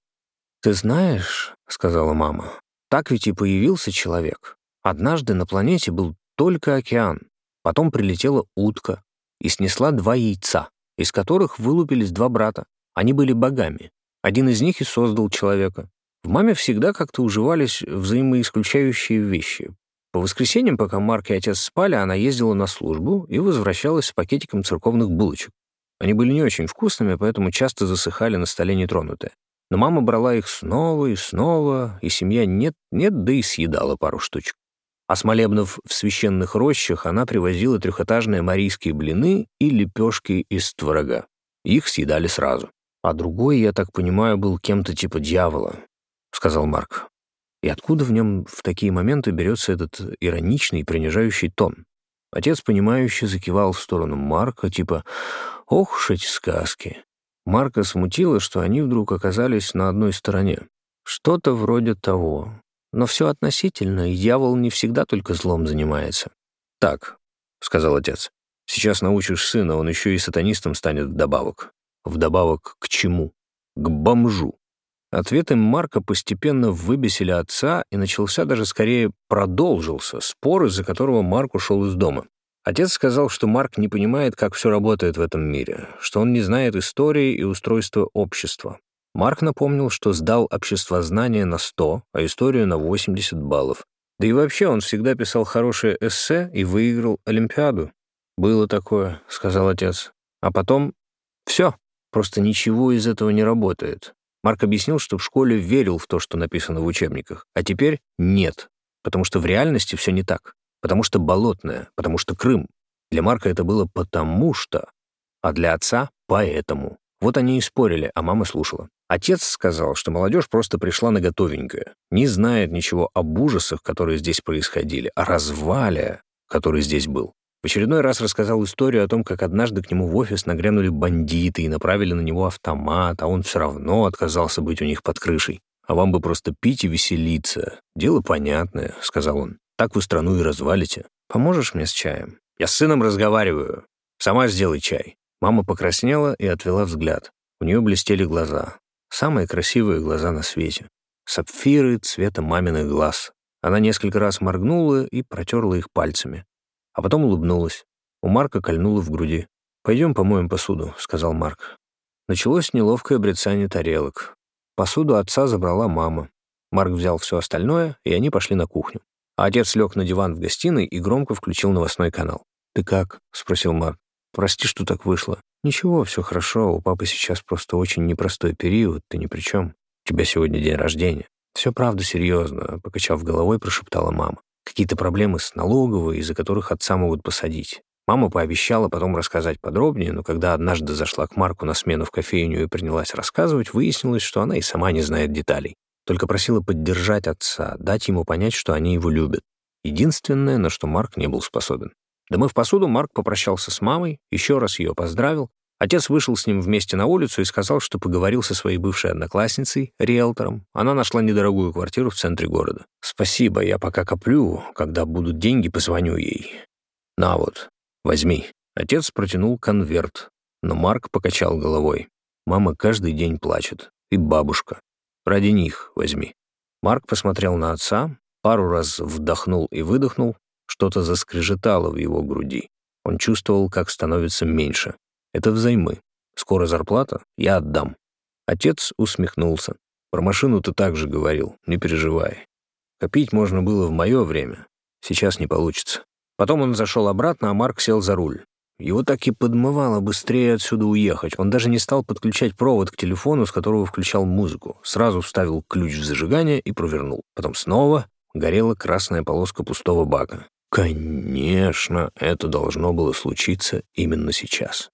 «Ты знаешь, — сказала мама, — так ведь и появился человек. Однажды на планете был только океан, потом прилетела утка и снесла два яйца, из которых вылупились два брата. Они были богами. Один из них и создал человека. В маме всегда как-то уживались взаимоисключающие вещи. По воскресеньям, пока Марк и отец спали, она ездила на службу и возвращалась с пакетиком церковных булочек. Они были не очень вкусными, поэтому часто засыхали на столе нетронутые. Но мама брала их снова и снова, и семья нет-нет, да и съедала пару штучек. А с молебнов в священных рощах она привозила трехэтажные марийские блины и лепешки из творога. Их съедали сразу. А другой, я так понимаю, был кем-то типа дьявола, сказал Марк. И откуда в нем в такие моменты берется этот ироничный, принижающий тон? Отец, понимающе закивал в сторону Марка, типа «Ох уж эти сказки». Марка смутило, что они вдруг оказались на одной стороне. Что-то вроде того. Но все относительно, и дьявол не всегда только злом занимается. «Так», — сказал отец, — «сейчас научишь сына, он еще и сатанистом станет вдобавок. Вдобавок к чему? К бомжу. Ответы Марка постепенно выбесили отца, и начался даже скорее продолжился спор, из-за которого Марк ушел из дома. Отец сказал, что Марк не понимает, как все работает в этом мире, что он не знает истории и устройства общества. Марк напомнил, что сдал обществознание на 100, а историю на 80 баллов. Да и вообще он всегда писал хорошее эссе и выиграл Олимпиаду. «Было такое», — сказал отец. А потом — все. Просто ничего из этого не работает. Марк объяснил, что в школе верил в то, что написано в учебниках, а теперь нет, потому что в реальности все не так, потому что болотное, потому что Крым. Для Марка это было потому что, а для отца — поэтому. Вот они и спорили, а мама слушала. Отец сказал, что молодежь просто пришла на готовенькое, не знает ничего об ужасах, которые здесь происходили, о развале, который здесь был. В очередной раз рассказал историю о том, как однажды к нему в офис нагрянули бандиты и направили на него автомат, а он все равно отказался быть у них под крышей. «А вам бы просто пить и веселиться. Дело понятное», — сказал он. «Так вы страну и развалите. Поможешь мне с чаем? Я с сыном разговариваю. Сама сделай чай». Мама покраснела и отвела взгляд. У нее блестели глаза. Самые красивые глаза на свете. Сапфиры цвета маминых глаз. Она несколько раз моргнула и протерла их пальцами а потом улыбнулась. У Марка кольнуло в груди. «Пойдем помоем посуду», — сказал Марк. Началось неловкое брецание тарелок. Посуду отца забрала мама. Марк взял все остальное, и они пошли на кухню. А отец лег на диван в гостиной и громко включил новостной канал. «Ты как?» — спросил Марк. «Прости, что так вышло». «Ничего, все хорошо. У папы сейчас просто очень непростой период. Ты ни при чем. У тебя сегодня день рождения». «Все правда серьезно», — покачав головой, прошептала мама. «Какие-то проблемы с налоговой, из-за которых отца могут посадить. Мама пообещала потом рассказать подробнее, но когда однажды зашла к Марку на смену в кофейню и принялась рассказывать, выяснилось, что она и сама не знает деталей. Только просила поддержать отца, дать ему понять, что они его любят. Единственное, на что Марк не был способен. Домыв посуду, Марк попрощался с мамой, еще раз ее поздравил. Отец вышел с ним вместе на улицу и сказал, что поговорил со своей бывшей одноклассницей, риэлтором. Она нашла недорогую квартиру в центре города. «Спасибо, я пока коплю. Когда будут деньги, позвоню ей. На вот, возьми». Отец протянул конверт, но Марк покачал головой. «Мама каждый день плачет. И бабушка. Ради них возьми». Марк посмотрел на отца, пару раз вдохнул и выдохнул, что-то заскрежетало в его груди. Он чувствовал, как становится меньше. Это взаймы. Скоро зарплата, я отдам. Отец усмехнулся. Про машину ты также говорил, не переживай. Копить можно было в мое время. Сейчас не получится. Потом он зашел обратно, а Марк сел за руль. Его так и подмывало быстрее отсюда уехать. Он даже не стал подключать провод к телефону, с которого включал музыку. Сразу вставил ключ в зажигание и провернул. Потом снова горела красная полоска пустого бака. Конечно, это должно было случиться именно сейчас.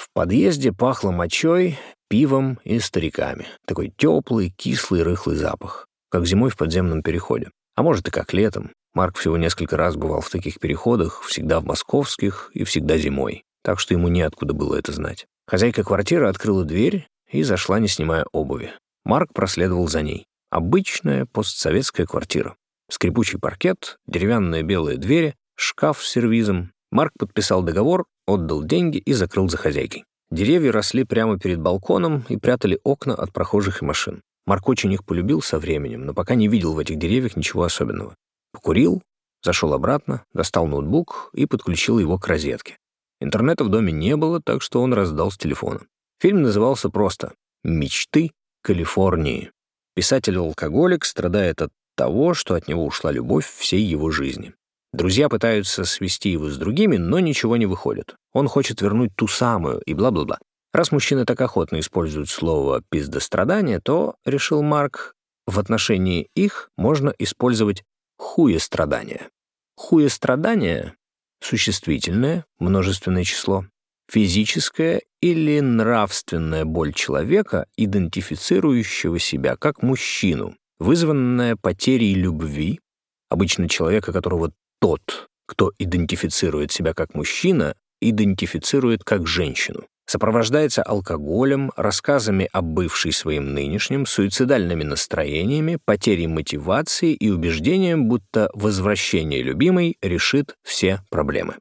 В подъезде пахло мочой, пивом и стариками. Такой теплый, кислый, рыхлый запах. Как зимой в подземном переходе. А может и как летом. Марк всего несколько раз бывал в таких переходах, всегда в московских и всегда зимой, так что ему неоткуда было это знать. Хозяйка квартиры открыла дверь и зашла, не снимая обуви. Марк проследовал за ней. Обычная постсоветская квартира. Скрипучий паркет, деревянные белые двери, шкаф с сервизом. Марк подписал договор, отдал деньги и закрыл за хозяйкой. Деревья росли прямо перед балконом и прятали окна от прохожих и машин. Марк очень их полюбил со временем, но пока не видел в этих деревьях ничего особенного. Покурил, зашел обратно, достал ноутбук и подключил его к розетке. Интернета в доме не было, так что он раздал с телефона. Фильм назывался просто «Мечты Калифорнии». Писатель-алкоголик страдает от того, что от него ушла любовь всей его жизни. Друзья пытаются свести его с другими, но ничего не выходит. Он хочет вернуть ту самую и бла-бла-бла. Раз мужчины так охотно используют слово «пиздострадание», то, решил Марк, в отношении их можно использовать хуестрадание. Хуестрадание — существительное, множественное число, физическая или нравственная боль человека, идентифицирующего себя как мужчину, вызванная потерей любви, обычно человека, которого тот, кто идентифицирует себя как мужчина, идентифицирует как женщину сопровождается алкоголем, рассказами о бывшей своим нынешнем, суицидальными настроениями, потерей мотивации и убеждением, будто возвращение любимой решит все проблемы.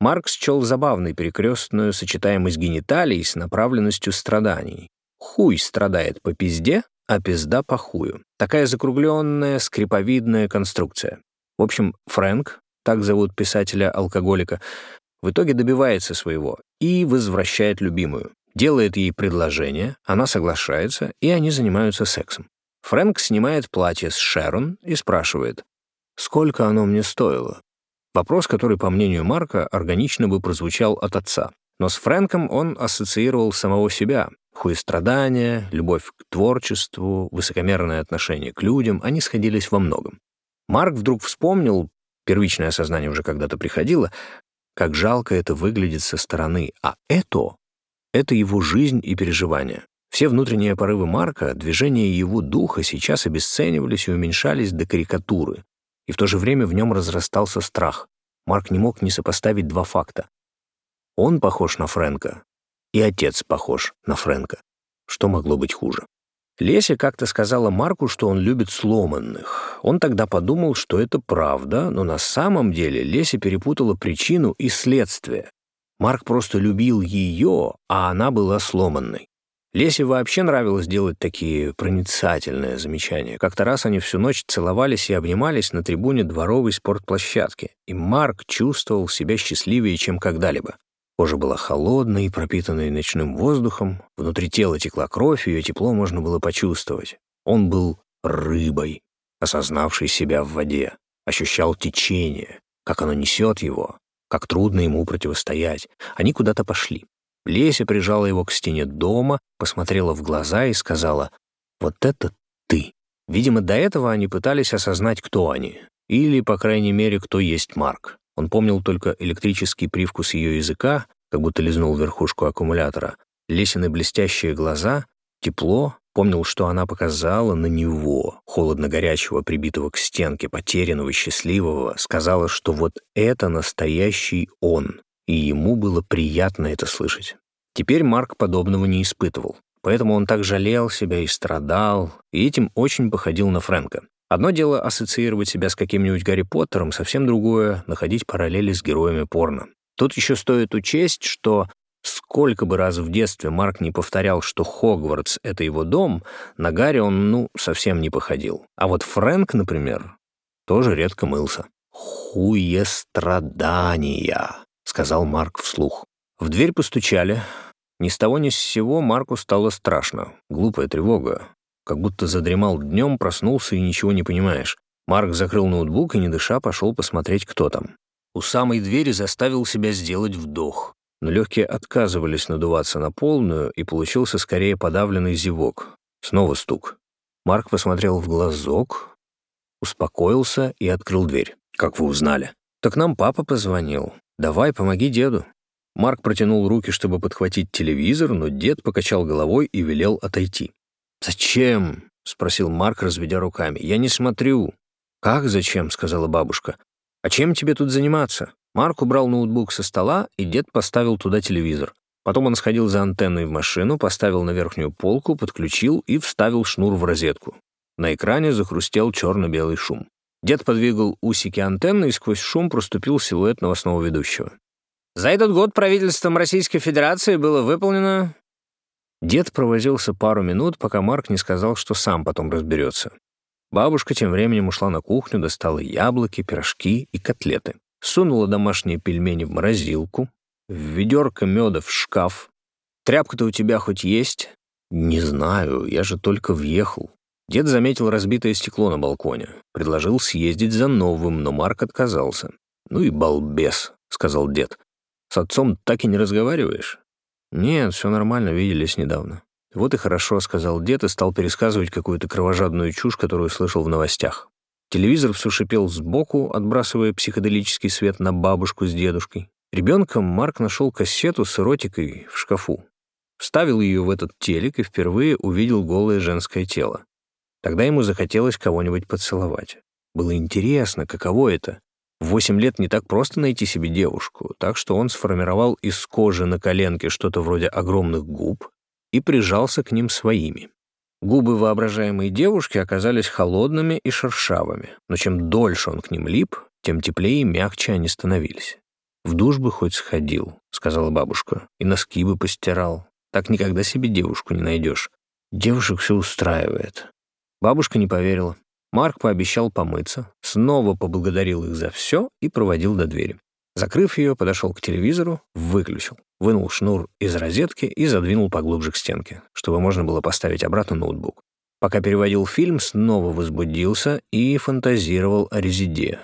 Маркс счел забавной перекрестную сочетаемость гениталий с направленностью страданий. Хуй страдает по пизде, а пизда по хую. Такая закругленная, скриповидная конструкция. В общем, Фрэнк, так зовут писателя-алкоголика, в итоге добивается своего и возвращает любимую. Делает ей предложение, она соглашается, и они занимаются сексом. Фрэнк снимает платье с Шерон и спрашивает, «Сколько оно мне стоило?» Вопрос, который, по мнению Марка, органично бы прозвучал от отца. Но с Фрэнком он ассоциировал самого себя. Хуестрадания, любовь к творчеству, высокомерное отношение к людям, они сходились во многом. Марк вдруг вспомнил, первичное осознание уже когда-то приходило, как жалко это выглядит со стороны, а это — это его жизнь и переживания. Все внутренние порывы Марка, движения его духа сейчас обесценивались и уменьшались до карикатуры, и в то же время в нем разрастался страх. Марк не мог не сопоставить два факта. Он похож на Фрэнка, и отец похож на Фрэнка. Что могло быть хуже? Леся как-то сказала Марку, что он любит сломанных. Он тогда подумал, что это правда, но на самом деле Леся перепутала причину и следствие. Марк просто любил ее, а она была сломанной. Лесе вообще нравилось делать такие проницательные замечания. Как-то раз они всю ночь целовались и обнимались на трибуне дворовой спортплощадки, и Марк чувствовал себя счастливее, чем когда-либо. Кожа была холодной и пропитанной ночным воздухом, внутри тела текла кровь, ее тепло можно было почувствовать. Он был рыбой, осознавшей себя в воде, ощущал течение, как оно несет его, как трудно ему противостоять. Они куда-то пошли. Леся прижала его к стене дома, посмотрела в глаза и сказала «Вот это ты». Видимо, до этого они пытались осознать, кто они. Или, по крайней мере, кто есть Марк. Он помнил только электрический привкус ее языка, как будто лизнул верхушку аккумулятора, Лесины блестящие глаза, тепло, помнил, что она показала на него, холодно-горячего, прибитого к стенке, потерянного, счастливого, сказала, что вот это настоящий он, и ему было приятно это слышать. Теперь Марк подобного не испытывал, поэтому он так жалел себя и страдал, и этим очень походил на Фрэнка. Одно дело ассоциировать себя с каким-нибудь Гарри Поттером, совсем другое — находить параллели с героями порно. Тут еще стоит учесть, что сколько бы раз в детстве Марк не повторял, что Хогвартс — это его дом, на Гарри он, ну, совсем не походил. А вот Фрэнк, например, тоже редко мылся. «Хуестрадания», — сказал Марк вслух. В дверь постучали. Ни с того ни с сего Марку стало страшно. Глупая тревога как будто задремал днем, проснулся и ничего не понимаешь. Марк закрыл ноутбук и, не дыша, пошел посмотреть, кто там. У самой двери заставил себя сделать вдох, но легкие отказывались надуваться на полную, и получился скорее подавленный зевок. Снова стук. Марк посмотрел в глазок, успокоился и открыл дверь. «Как вы узнали?» «Так нам папа позвонил. Давай, помоги деду». Марк протянул руки, чтобы подхватить телевизор, но дед покачал головой и велел отойти. «Зачем?» — спросил Марк, разведя руками. «Я не смотрю». «Как зачем?» — сказала бабушка. «А чем тебе тут заниматься?» Марк убрал ноутбук со стола, и дед поставил туда телевизор. Потом он сходил за антенной в машину, поставил на верхнюю полку, подключил и вставил шнур в розетку. На экране захрустел черно-белый шум. Дед подвигал усики антенны, и сквозь шум проступил силуэт новостного ведущего. За этот год правительством Российской Федерации было выполнено Дед провозился пару минут, пока Марк не сказал, что сам потом разберется. Бабушка тем временем ушла на кухню, достала яблоки, пирожки и котлеты. Сунула домашние пельмени в морозилку, ведерко меда в шкаф. «Тряпка-то у тебя хоть есть?» «Не знаю, я же только въехал». Дед заметил разбитое стекло на балконе. Предложил съездить за новым, но Марк отказался. «Ну и балбес», — сказал дед. «С отцом так и не разговариваешь?» «Нет, все нормально, виделись недавно». «Вот и хорошо», — сказал дед и стал пересказывать какую-то кровожадную чушь, которую слышал в новостях. Телевизор все шипел сбоку, отбрасывая психоделический свет на бабушку с дедушкой. Ребенком Марк нашел кассету с эротикой в шкафу. Вставил ее в этот телек и впервые увидел голое женское тело. Тогда ему захотелось кого-нибудь поцеловать. Было интересно, каково это в восемь лет не так просто найти себе девушку, так что он сформировал из кожи на коленке что-то вроде огромных губ и прижался к ним своими. Губы воображаемой девушки оказались холодными и шершавыми, но чем дольше он к ним лип, тем теплее и мягче они становились. «В душ бы хоть сходил», — сказала бабушка, — «и носки бы постирал. Так никогда себе девушку не найдешь. Девушек все устраивает». Бабушка не поверила. Марк пообещал помыться, снова поблагодарил их за все и проводил до двери. Закрыв ее, подошел к телевизору, выключил, вынул шнур из розетки и задвинул поглубже к стенке, чтобы можно было поставить обратно ноутбук. Пока переводил фильм, снова возбудился и фантазировал о Резиде.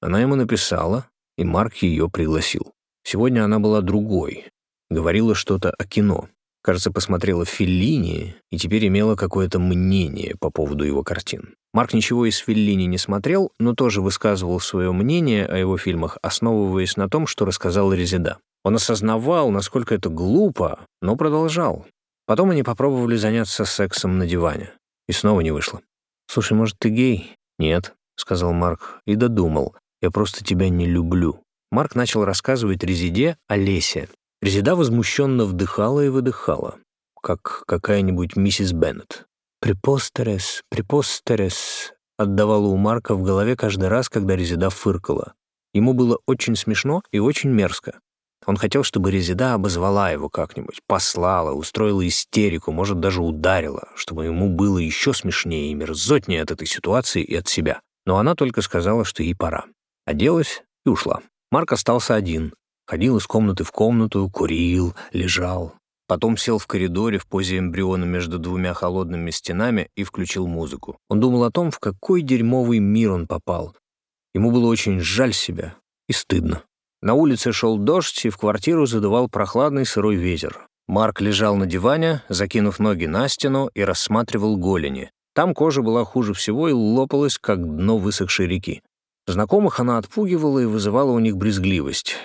Она ему написала, и Марк ее пригласил. Сегодня она была другой, говорила что-то о кино. Кажется, посмотрела Феллини и теперь имела какое-то мнение по поводу его картин. Марк ничего из Феллини не смотрел, но тоже высказывал свое мнение о его фильмах, основываясь на том, что рассказал Резида. Он осознавал, насколько это глупо, но продолжал. Потом они попробовали заняться сексом на диване. И снова не вышло. «Слушай, может, ты гей?» «Нет», — сказал Марк и додумал. «Я просто тебя не люблю». Марк начал рассказывать Резиде о Лесе, Резида возмущенно вдыхала и выдыхала, как какая-нибудь миссис Беннет. «Препостерес, препостерес», отдавала у Марка в голове каждый раз, когда Резида фыркала. Ему было очень смешно и очень мерзко. Он хотел, чтобы Резида обозвала его как-нибудь, послала, устроила истерику, может, даже ударила, чтобы ему было еще смешнее и мерзотнее от этой ситуации и от себя. Но она только сказала, что ей пора. Оделась и ушла. Марк остался один, Ходил из комнаты в комнату, курил, лежал. Потом сел в коридоре в позе эмбриона между двумя холодными стенами и включил музыку. Он думал о том, в какой дерьмовый мир он попал. Ему было очень жаль себя и стыдно. На улице шел дождь, и в квартиру задувал прохладный сырой ветер. Марк лежал на диване, закинув ноги на стену и рассматривал голени. Там кожа была хуже всего и лопалась, как дно высохшей реки. Знакомых она отпугивала и вызывала у них брезгливость.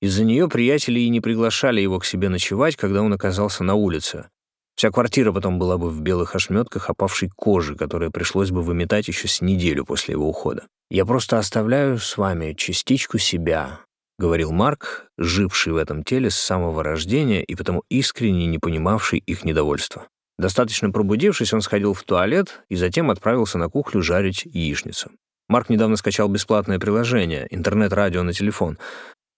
Из-за нее приятели и не приглашали его к себе ночевать, когда он оказался на улице. Вся квартира потом была бы в белых ошметках опавшей кожи, которую пришлось бы выметать еще с неделю после его ухода. «Я просто оставляю с вами частичку себя», — говорил Марк, живший в этом теле с самого рождения и потому искренне не понимавший их недовольства. Достаточно пробудившись, он сходил в туалет и затем отправился на кухню жарить яичницу. Марк недавно скачал бесплатное приложение «Интернет-радио на телефон»,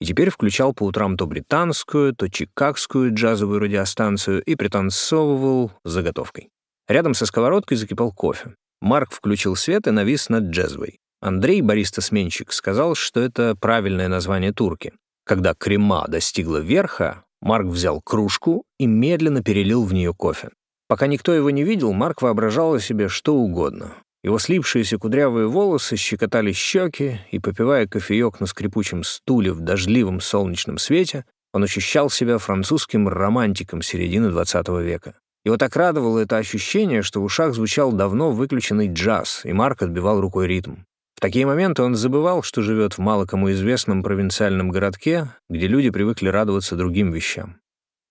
и теперь включал по утрам то британскую, то чикагскую джазовую радиостанцию и пританцовывал заготовкой. Рядом со сковородкой закипал кофе. Марк включил свет и навис над джезвой. Андрей, бариста-сменщик, сказал, что это правильное название турки. Когда крема достигла верха, Марк взял кружку и медленно перелил в нее кофе. Пока никто его не видел, Марк воображал о себе что угодно. Его слипшиеся кудрявые волосы щекотали щеки, и, попивая кофеек на скрипучем стуле в дождливом солнечном свете, он ощущал себя французским романтиком середины XX века. Его так радовало это ощущение, что в ушах звучал давно выключенный джаз, и Марк отбивал рукой ритм. В такие моменты он забывал, что живет в мало кому известном провинциальном городке, где люди привыкли радоваться другим вещам.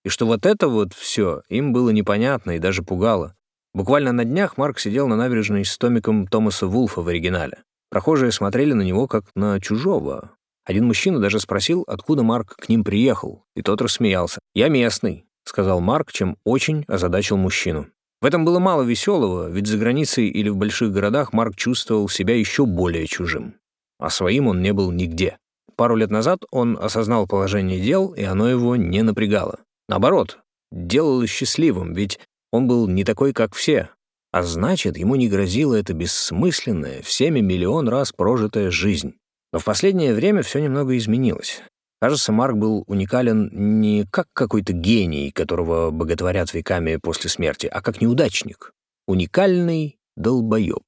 И что вот это вот все им было непонятно и даже пугало. Буквально на днях Марк сидел на набережной с томиком Томаса Вулфа в оригинале. Прохожие смотрели на него как на чужого. Один мужчина даже спросил, откуда Марк к ним приехал, и тот рассмеялся. «Я местный», — сказал Марк, чем очень озадачил мужчину. В этом было мало веселого, ведь за границей или в больших городах Марк чувствовал себя еще более чужим. А своим он не был нигде. Пару лет назад он осознал положение дел, и оно его не напрягало. Наоборот, делало счастливым, ведь он был не такой, как все. А значит, ему не грозила эта бессмысленная, всеми миллион раз прожитая жизнь. Но в последнее время все немного изменилось. Кажется, Марк был уникален не как какой-то гений, которого боготворят веками после смерти, а как неудачник. Уникальный долбоеб.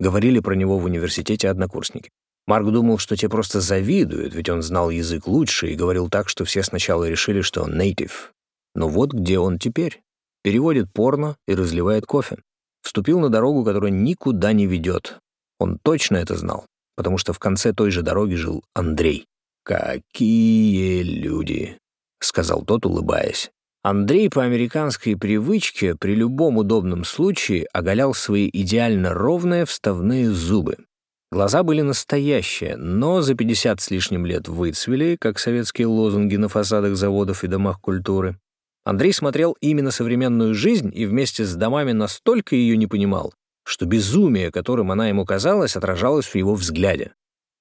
Говорили про него в университете однокурсники. Марк думал, что те просто завидуют, ведь он знал язык лучше и говорил так, что все сначала решили, что он native. Но вот где он теперь. Переводит порно и разливает кофе. Вступил на дорогу, которая никуда не ведет. Он точно это знал, потому что в конце той же дороги жил Андрей. «Какие люди!» — сказал тот, улыбаясь. Андрей по американской привычке при любом удобном случае оголял свои идеально ровные вставные зубы. Глаза были настоящие, но за 50 с лишним лет выцвели, как советские лозунги на фасадах заводов и домах культуры. Андрей смотрел именно современную жизнь и вместе с домами настолько ее не понимал, что безумие, которым она ему казалась, отражалось в его взгляде.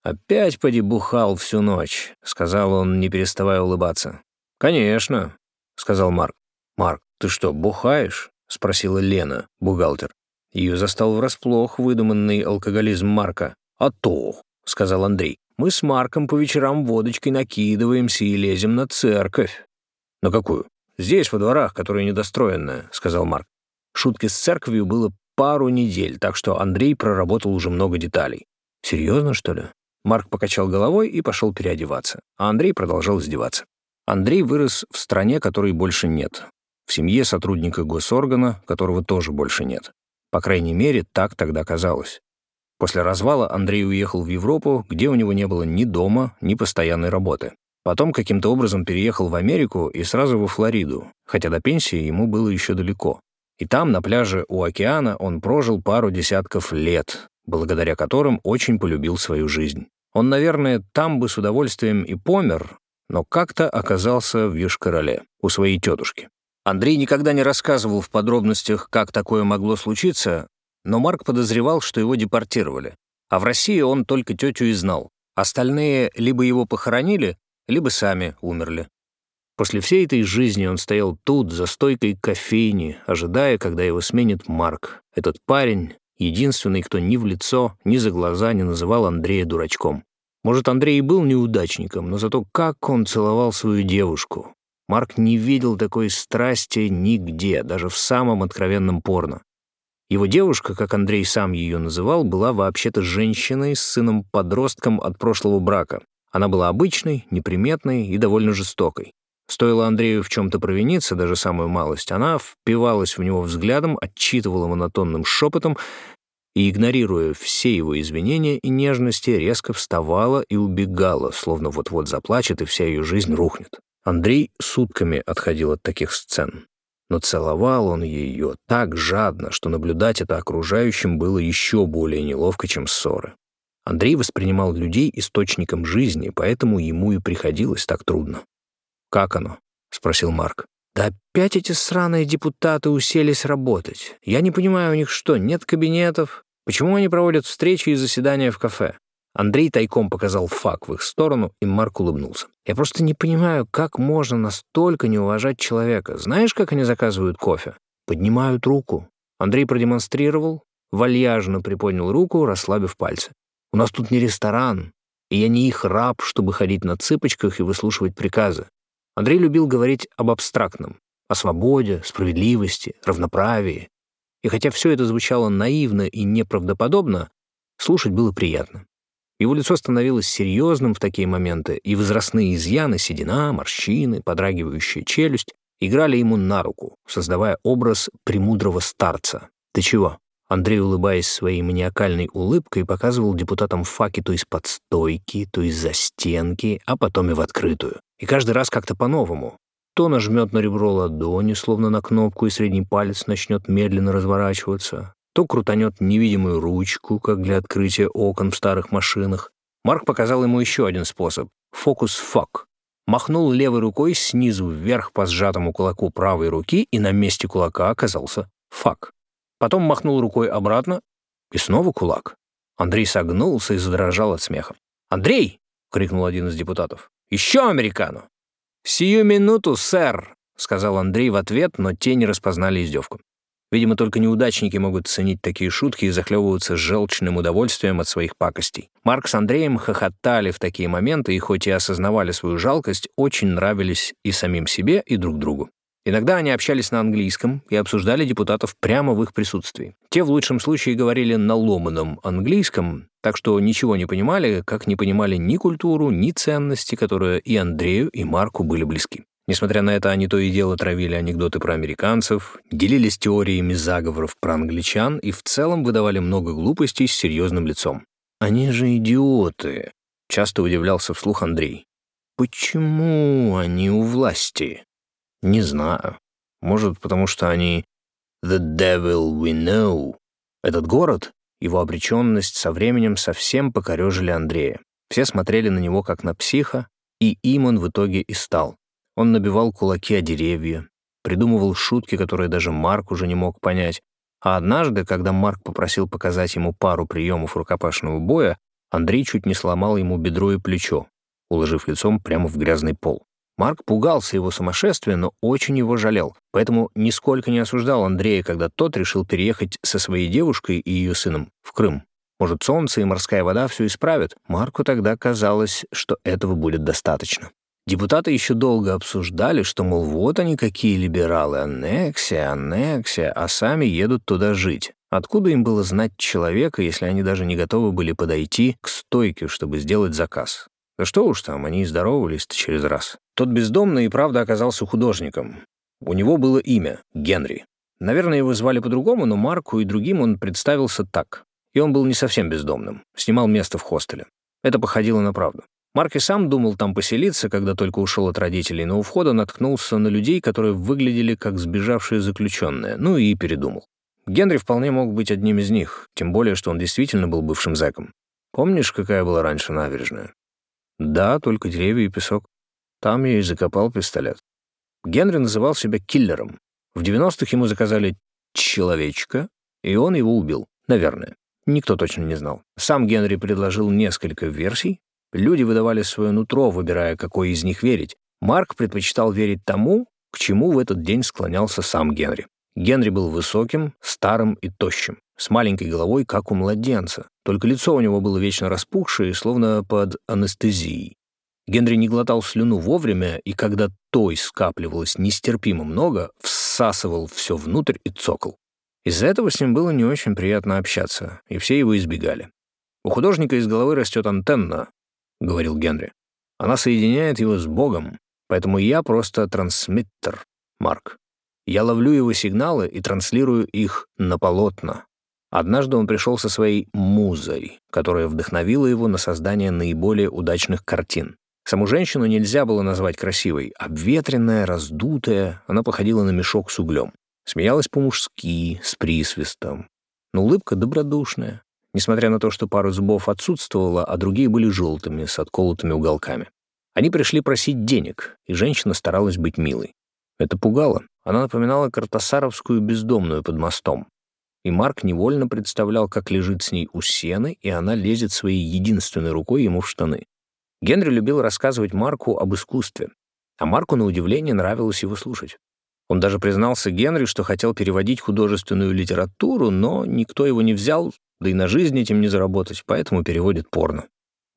«Опять поди бухал всю ночь», — сказал он, не переставая улыбаться. «Конечно», — сказал Марк. «Марк, ты что, бухаешь?» — спросила Лена, бухгалтер. Ее застал врасплох выдуманный алкоголизм Марка. «А то», — сказал Андрей, — «мы с Марком по вечерам водочкой накидываемся и лезем на церковь». «На какую?» «Здесь, во дворах, которая недостроенная», — сказал Марк. Шутки с церковью было пару недель, так что Андрей проработал уже много деталей. «Серьезно, что ли?» Марк покачал головой и пошел переодеваться, а Андрей продолжал издеваться. Андрей вырос в стране, которой больше нет. В семье сотрудника госоргана, которого тоже больше нет. По крайней мере, так тогда казалось. После развала Андрей уехал в Европу, где у него не было ни дома, ни постоянной работы. Потом каким-то образом переехал в Америку и сразу во Флориду, хотя до пенсии ему было еще далеко. И там, на пляже у океана, он прожил пару десятков лет, благодаря которым очень полюбил свою жизнь. Он, наверное, там бы с удовольствием и помер, но как-то оказался в Южкороле, у своей тетушки. Андрей никогда не рассказывал в подробностях, как такое могло случиться, но Марк подозревал, что его депортировали. А в России он только тетю и знал. Остальные либо его похоронили, либо сами умерли. После всей этой жизни он стоял тут, за стойкой кофейни, ожидая, когда его сменит Марк, этот парень, единственный, кто ни в лицо, ни за глаза не называл Андрея дурачком. Может, Андрей и был неудачником, но зато как он целовал свою девушку. Марк не видел такой страсти нигде, даже в самом откровенном порно. Его девушка, как Андрей сам ее называл, была вообще-то женщиной с сыном-подростком от прошлого брака. Она была обычной, неприметной и довольно жестокой. Стоило Андрею в чем-то провиниться, даже самую малость, она впивалась в него взглядом, отчитывала монотонным шепотом и, игнорируя все его извинения и нежности, резко вставала и убегала, словно вот-вот заплачет и вся ее жизнь рухнет. Андрей сутками отходил от таких сцен. Но целовал он ее так жадно, что наблюдать это окружающим было еще более неловко, чем ссоры. Андрей воспринимал людей источником жизни, поэтому ему и приходилось так трудно. «Как оно?» — спросил Марк. «Да опять эти сраные депутаты уселись работать. Я не понимаю, у них что, нет кабинетов? Почему они проводят встречи и заседания в кафе?» Андрей тайком показал фак в их сторону, и Марк улыбнулся. «Я просто не понимаю, как можно настолько не уважать человека. Знаешь, как они заказывают кофе? Поднимают руку». Андрей продемонстрировал, вальяжно приподнял руку, расслабив пальцы. «У нас тут не ресторан, и я не их раб, чтобы ходить на цыпочках и выслушивать приказы. Андрей любил говорить об абстрактном, о свободе, справедливости, равноправии. И хотя все это звучало наивно и неправдоподобно, слушать было приятно. Его лицо становилось серьезным в такие моменты, и возрастные изъяны, седина, морщины, подрагивающая челюсть играли ему на руку, создавая образ премудрого старца. «Ты чего?» Андрей, улыбаясь своей маниакальной улыбкой, показывал депутатам факи то из-под стойки, то из-за стенки, а потом и в открытую. И каждый раз как-то по-новому. То нажмет на ребро ладони, словно на кнопку, и средний палец начнет медленно разворачиваться, то крутанет невидимую ручку, как для открытия окон в старых машинах. Марк показал ему еще один способ — фокус-фак. Махнул левой рукой снизу вверх по сжатому кулаку правой руки, и на месте кулака оказался фак. Потом махнул рукой обратно, и снова кулак. Андрей согнулся и задрожал от смеха. «Андрей!» — крикнул один из депутатов. Еще американу!» «Сию минуту, сэр!» — сказал Андрей в ответ, но те не распознали издевку. Видимо, только неудачники могут ценить такие шутки и захлебываться желчным удовольствием от своих пакостей. Марк с Андреем хохотали в такие моменты и хоть и осознавали свою жалкость, очень нравились и самим себе, и друг другу. Иногда они общались на английском и обсуждали депутатов прямо в их присутствии. Те в лучшем случае говорили на ломаном английском, так что ничего не понимали, как не понимали ни культуру, ни ценности, которые и Андрею, и Марку были близки. Несмотря на это, они то и дело травили анекдоты про американцев, делились теориями заговоров про англичан и в целом выдавали много глупостей с серьезным лицом. «Они же идиоты», — часто удивлялся вслух Андрей. «Почему они у власти?» Не знаю. Может, потому что они «the devil we know». Этот город, его обреченность со временем совсем покорежили Андрея. Все смотрели на него как на психа, и им он в итоге и стал. Он набивал кулаки о деревья, придумывал шутки, которые даже Марк уже не мог понять. А однажды, когда Марк попросил показать ему пару приемов рукопашного боя, Андрей чуть не сломал ему бедро и плечо, уложив лицом прямо в грязный пол. Марк пугался его сумасшествия, но очень его жалел, поэтому нисколько не осуждал Андрея, когда тот решил переехать со своей девушкой и ее сыном в Крым. Может, солнце и морская вода все исправят? Марку тогда казалось, что этого будет достаточно. Депутаты еще долго обсуждали, что, мол, вот они какие либералы, аннексия, аннексия, а сами едут туда жить. Откуда им было знать человека, если они даже не готовы были подойти к стойке, чтобы сделать заказ? Да что уж там, они и здоровались-то через раз. Тот бездомный и правда оказался художником. У него было имя — Генри. Наверное, его звали по-другому, но Марку и другим он представился так. И он был не совсем бездомным, снимал место в хостеле. Это походило на правду. Марк и сам думал там поселиться, когда только ушел от родителей, но у входа наткнулся на людей, которые выглядели как сбежавшие заключенные, ну и передумал. Генри вполне мог быть одним из них, тем более, что он действительно был бывшим зэком. Помнишь, какая была раньше набережная? Да, только деревья и песок. Там я и закопал пистолет. Генри называл себя киллером. В 90-х ему заказали человечка, и он его убил. Наверное. Никто точно не знал. Сам Генри предложил несколько версий. Люди выдавали свое нутро, выбирая, какой из них верить. Марк предпочитал верить тому, к чему в этот день склонялся сам Генри. Генри был высоким, старым и тощим, с маленькой головой, как у младенца. Только лицо у него было вечно распухшее, словно под анестезией. Генри не глотал слюну вовремя, и когда той скапливалось нестерпимо много, всасывал все внутрь и цокал. Из-за этого с ним было не очень приятно общаться, и все его избегали. «У художника из головы растет антенна», — говорил Генри. «Она соединяет его с Богом, поэтому я просто трансмиттер, Марк. Я ловлю его сигналы и транслирую их на полотна. Однажды он пришел со своей музой, которая вдохновила его на создание наиболее удачных картин. Саму женщину нельзя было назвать красивой. Обветренная, раздутая, она походила на мешок с углем. Смеялась по-мужски, с присвистом. Но улыбка добродушная, несмотря на то, что пара зубов отсутствовала, а другие были желтыми, с отколотыми уголками. Они пришли просить денег, и женщина старалась быть милой. Это пугало. Она напоминала картасаровскую бездомную под мостом. И Марк невольно представлял, как лежит с ней у сены, и она лезет своей единственной рукой ему в штаны. Генри любил рассказывать Марку об искусстве, а Марку, на удивление, нравилось его слушать. Он даже признался Генри, что хотел переводить художественную литературу, но никто его не взял, да и на жизнь этим не заработать, поэтому переводит порно.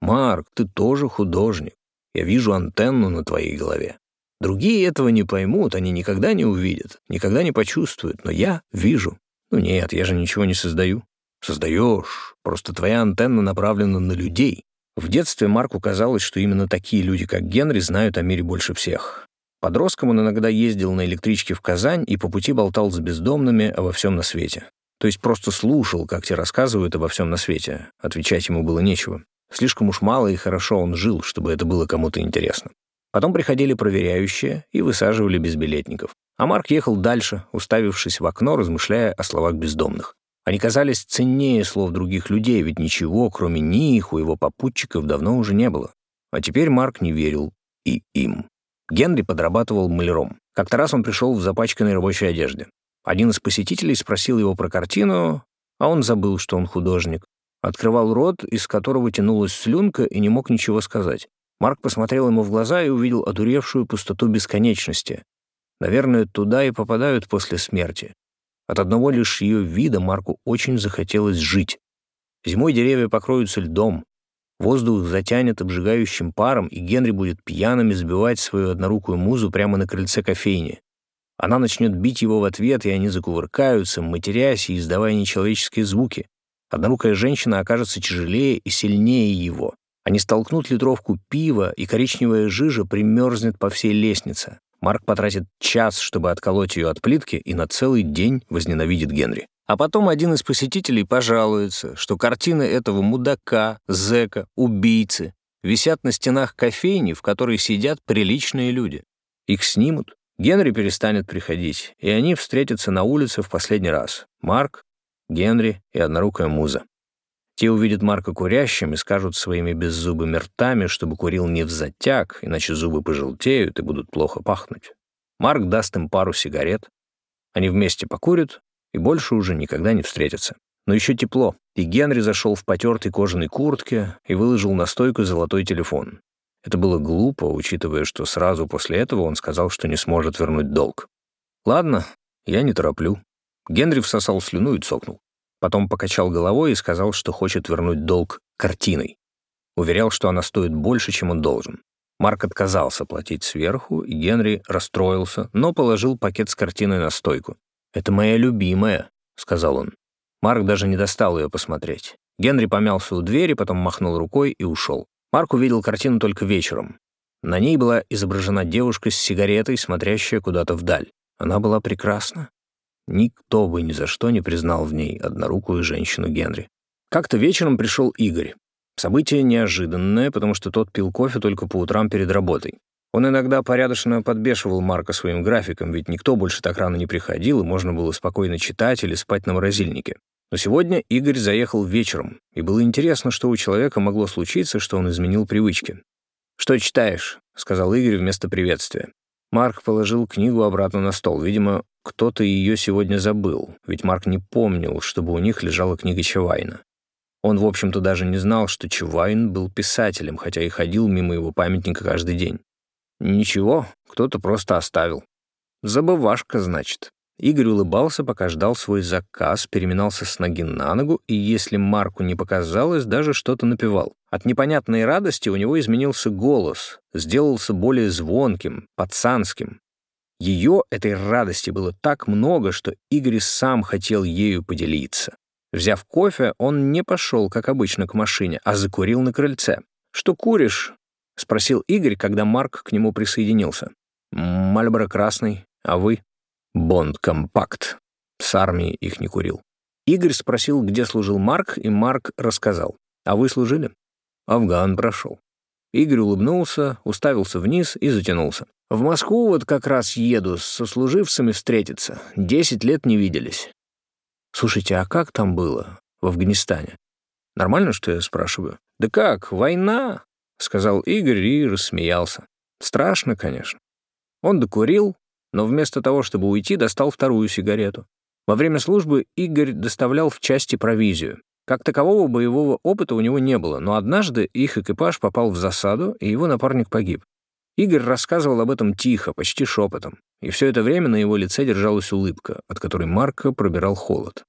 «Марк, ты тоже художник. Я вижу антенну на твоей голове. Другие этого не поймут, они никогда не увидят, никогда не почувствуют, но я вижу. Ну нет, я же ничего не создаю. Создаешь, просто твоя антенна направлена на людей. В детстве Марку казалось, что именно такие люди, как Генри, знают о мире больше всех. Подростком он иногда ездил на электричке в Казань и по пути болтал с бездомными обо всем на свете. То есть просто слушал, как те рассказывают обо всем на свете. Отвечать ему было нечего. Слишком уж мало и хорошо он жил, чтобы это было кому-то интересно. Потом приходили проверяющие и высаживали безбилетников. А Марк ехал дальше, уставившись в окно, размышляя о словах бездомных. Они казались ценнее слов других людей, ведь ничего, кроме них, у его попутчиков давно уже не было. А теперь Марк не верил и им. Генри подрабатывал маляром. Как-то раз он пришел в запачканной рабочей одежде. Один из посетителей спросил его про картину, а он забыл, что он художник. Открывал рот, из которого тянулась слюнка, и не мог ничего сказать. Марк посмотрел ему в глаза и увидел одуревшую пустоту бесконечности. Наверное, туда и попадают после смерти. От одного лишь ее вида Марку очень захотелось жить. Зимой деревья покроются льдом, Воздух затянет обжигающим паром, и Генри будет пьяным избивать свою однорукую музу прямо на крыльце кофейни. Она начнет бить его в ответ, и они закувыркаются, матерясь и издавая нечеловеческие звуки. Однорукая женщина окажется тяжелее и сильнее его. Они столкнут литровку пива, и коричневая жижа примерзнет по всей лестнице. Марк потратит час, чтобы отколоть ее от плитки, и на целый день возненавидит Генри. А потом один из посетителей пожалуется, что картины этого мудака, зэка, убийцы висят на стенах кофейни, в которой сидят приличные люди. Их снимут, Генри перестанет приходить, и они встретятся на улице в последний раз. Марк, Генри и однорукая муза. Те увидят Марка курящим и скажут своими беззубыми ртами, чтобы курил не в затяг, иначе зубы пожелтеют и будут плохо пахнуть. Марк даст им пару сигарет. Они вместе покурят, и больше уже никогда не встретятся. Но еще тепло, и Генри зашел в потертой кожаной куртке и выложил на стойку золотой телефон. Это было глупо, учитывая, что сразу после этого он сказал, что не сможет вернуть долг. «Ладно, я не тороплю». Генри всосал слюну и цокнул. Потом покачал головой и сказал, что хочет вернуть долг картиной. Уверял, что она стоит больше, чем он должен. Марк отказался платить сверху, и Генри расстроился, но положил пакет с картиной на стойку. «Это моя любимая», — сказал он. Марк даже не достал ее посмотреть. Генри помялся у двери, потом махнул рукой и ушел. Марк увидел картину только вечером. На ней была изображена девушка с сигаретой, смотрящая куда-то вдаль. Она была прекрасна. Никто бы ни за что не признал в ней однорукую женщину Генри. Как-то вечером пришел Игорь. Событие неожиданное, потому что тот пил кофе только по утрам перед работой. Он иногда порядочно подбешивал Марка своим графиком, ведь никто больше так рано не приходил, и можно было спокойно читать или спать на морозильнике. Но сегодня Игорь заехал вечером, и было интересно, что у человека могло случиться, что он изменил привычки. «Что читаешь?» — сказал Игорь вместо приветствия. Марк положил книгу обратно на стол. Видимо, кто-то ее сегодня забыл, ведь Марк не помнил, чтобы у них лежала книга Чавайна. Он, в общем-то, даже не знал, что Чавайн был писателем, хотя и ходил мимо его памятника каждый день. Ничего, кто-то просто оставил. Забывашка, значит. Игорь улыбался, пока ждал свой заказ, переминался с ноги на ногу, и если Марку не показалось, даже что-то напевал. От непонятной радости у него изменился голос, сделался более звонким, пацанским. Ее, этой радости, было так много, что Игорь сам хотел ею поделиться. Взяв кофе, он не пошел, как обычно, к машине, а закурил на крыльце. «Что куришь?» — спросил Игорь, когда Марк к нему присоединился. «Мальборо красный, а вы?» Бонд Компакт. С армии их не курил. Игорь спросил, где служил Марк, и Марк рассказал. «А вы служили?» Афган прошел. Игорь улыбнулся, уставился вниз и затянулся. «В Москву вот как раз еду, с сослуживцами встретиться. Десять лет не виделись». «Слушайте, а как там было, в Афганистане?» «Нормально, что я спрашиваю?» «Да как, война?» — сказал Игорь и рассмеялся. «Страшно, конечно». Он докурил, но вместо того, чтобы уйти, достал вторую сигарету. Во время службы Игорь доставлял в части провизию. Как такового боевого опыта у него не было, но однажды их экипаж попал в засаду, и его напарник погиб. Игорь рассказывал об этом тихо, почти шепотом, и все это время на его лице держалась улыбка, от которой Марка пробирал холод.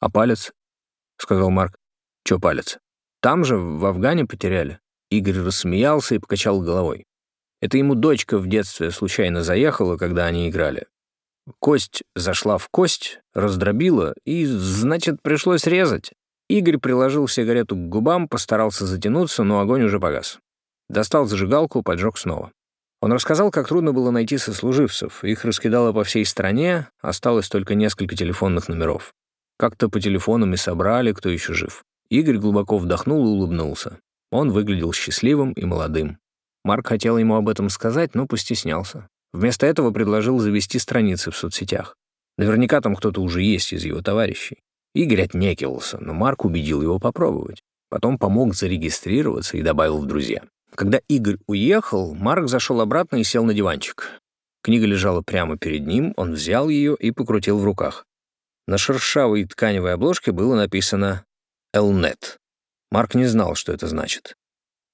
«А палец?» — сказал Марк. «Чё палец? Там же, в Афгане, потеряли?» Игорь рассмеялся и покачал головой. Это ему дочка в детстве случайно заехала, когда они играли. Кость зашла в кость, раздробила, и, значит, пришлось резать. Игорь приложил сигарету к губам, постарался затянуться, но огонь уже погас. Достал зажигалку, поджег снова. Он рассказал, как трудно было найти сослуживцев. Их раскидало по всей стране, осталось только несколько телефонных номеров. Как-то по телефонам и собрали, кто еще жив. Игорь глубоко вдохнул и улыбнулся. Он выглядел счастливым и молодым. Марк хотел ему об этом сказать, но постеснялся. Вместо этого предложил завести страницы в соцсетях. Наверняка там кто-то уже есть из его товарищей. Игорь отнекивался, но Марк убедил его попробовать. Потом помог зарегистрироваться и добавил в друзья. Когда Игорь уехал, Марк зашел обратно и сел на диванчик. Книга лежала прямо перед ним, он взял ее и покрутил в руках. На шершавой тканевой обложке было написано «Элнет». Марк не знал, что это значит.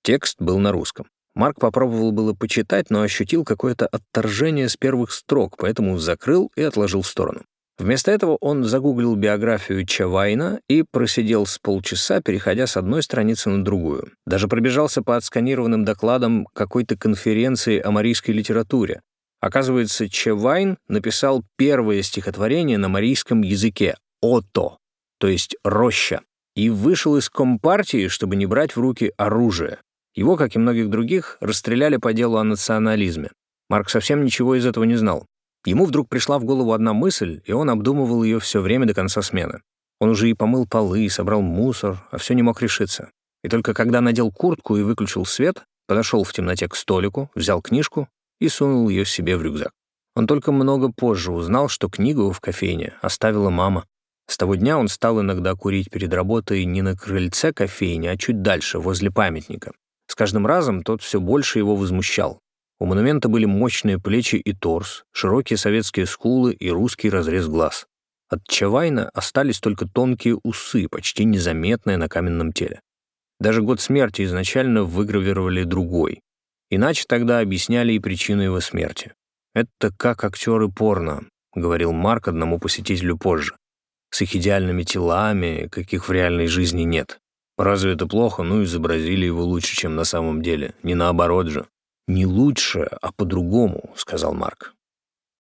Текст был на русском. Марк попробовал было почитать, но ощутил какое-то отторжение с первых строк, поэтому закрыл и отложил в сторону. Вместо этого он загуглил биографию Чавайна и просидел с полчаса, переходя с одной страницы на другую. Даже пробежался по отсканированным докладам какой-то конференции о марийской литературе. Оказывается, Чавайн написал первое стихотворение на марийском языке «Ото», то есть «роща», и вышел из компартии, чтобы не брать в руки оружие. Его, как и многих других, расстреляли по делу о национализме. Марк совсем ничего из этого не знал. Ему вдруг пришла в голову одна мысль, и он обдумывал ее все время до конца смены. Он уже и помыл полы, и собрал мусор, а все не мог решиться. И только когда надел куртку и выключил свет, подошел в темноте к столику, взял книжку и сунул ее себе в рюкзак. Он только много позже узнал, что книгу в кофейне оставила мама. С того дня он стал иногда курить перед работой не на крыльце кофейни, а чуть дальше, возле памятника. С каждым разом тот все больше его возмущал. У монумента были мощные плечи и торс, широкие советские скулы и русский разрез глаз. От Чавайна остались только тонкие усы, почти незаметные на каменном теле. Даже год смерти изначально выгравировали другой. Иначе тогда объясняли и причину его смерти. «Это как актеры порно», — говорил Марк одному посетителю позже. «С их идеальными телами, каких в реальной жизни нет. Разве это плохо? Ну, изобразили его лучше, чем на самом деле. Не наоборот же. «Не лучше, а по-другому», — сказал Марк.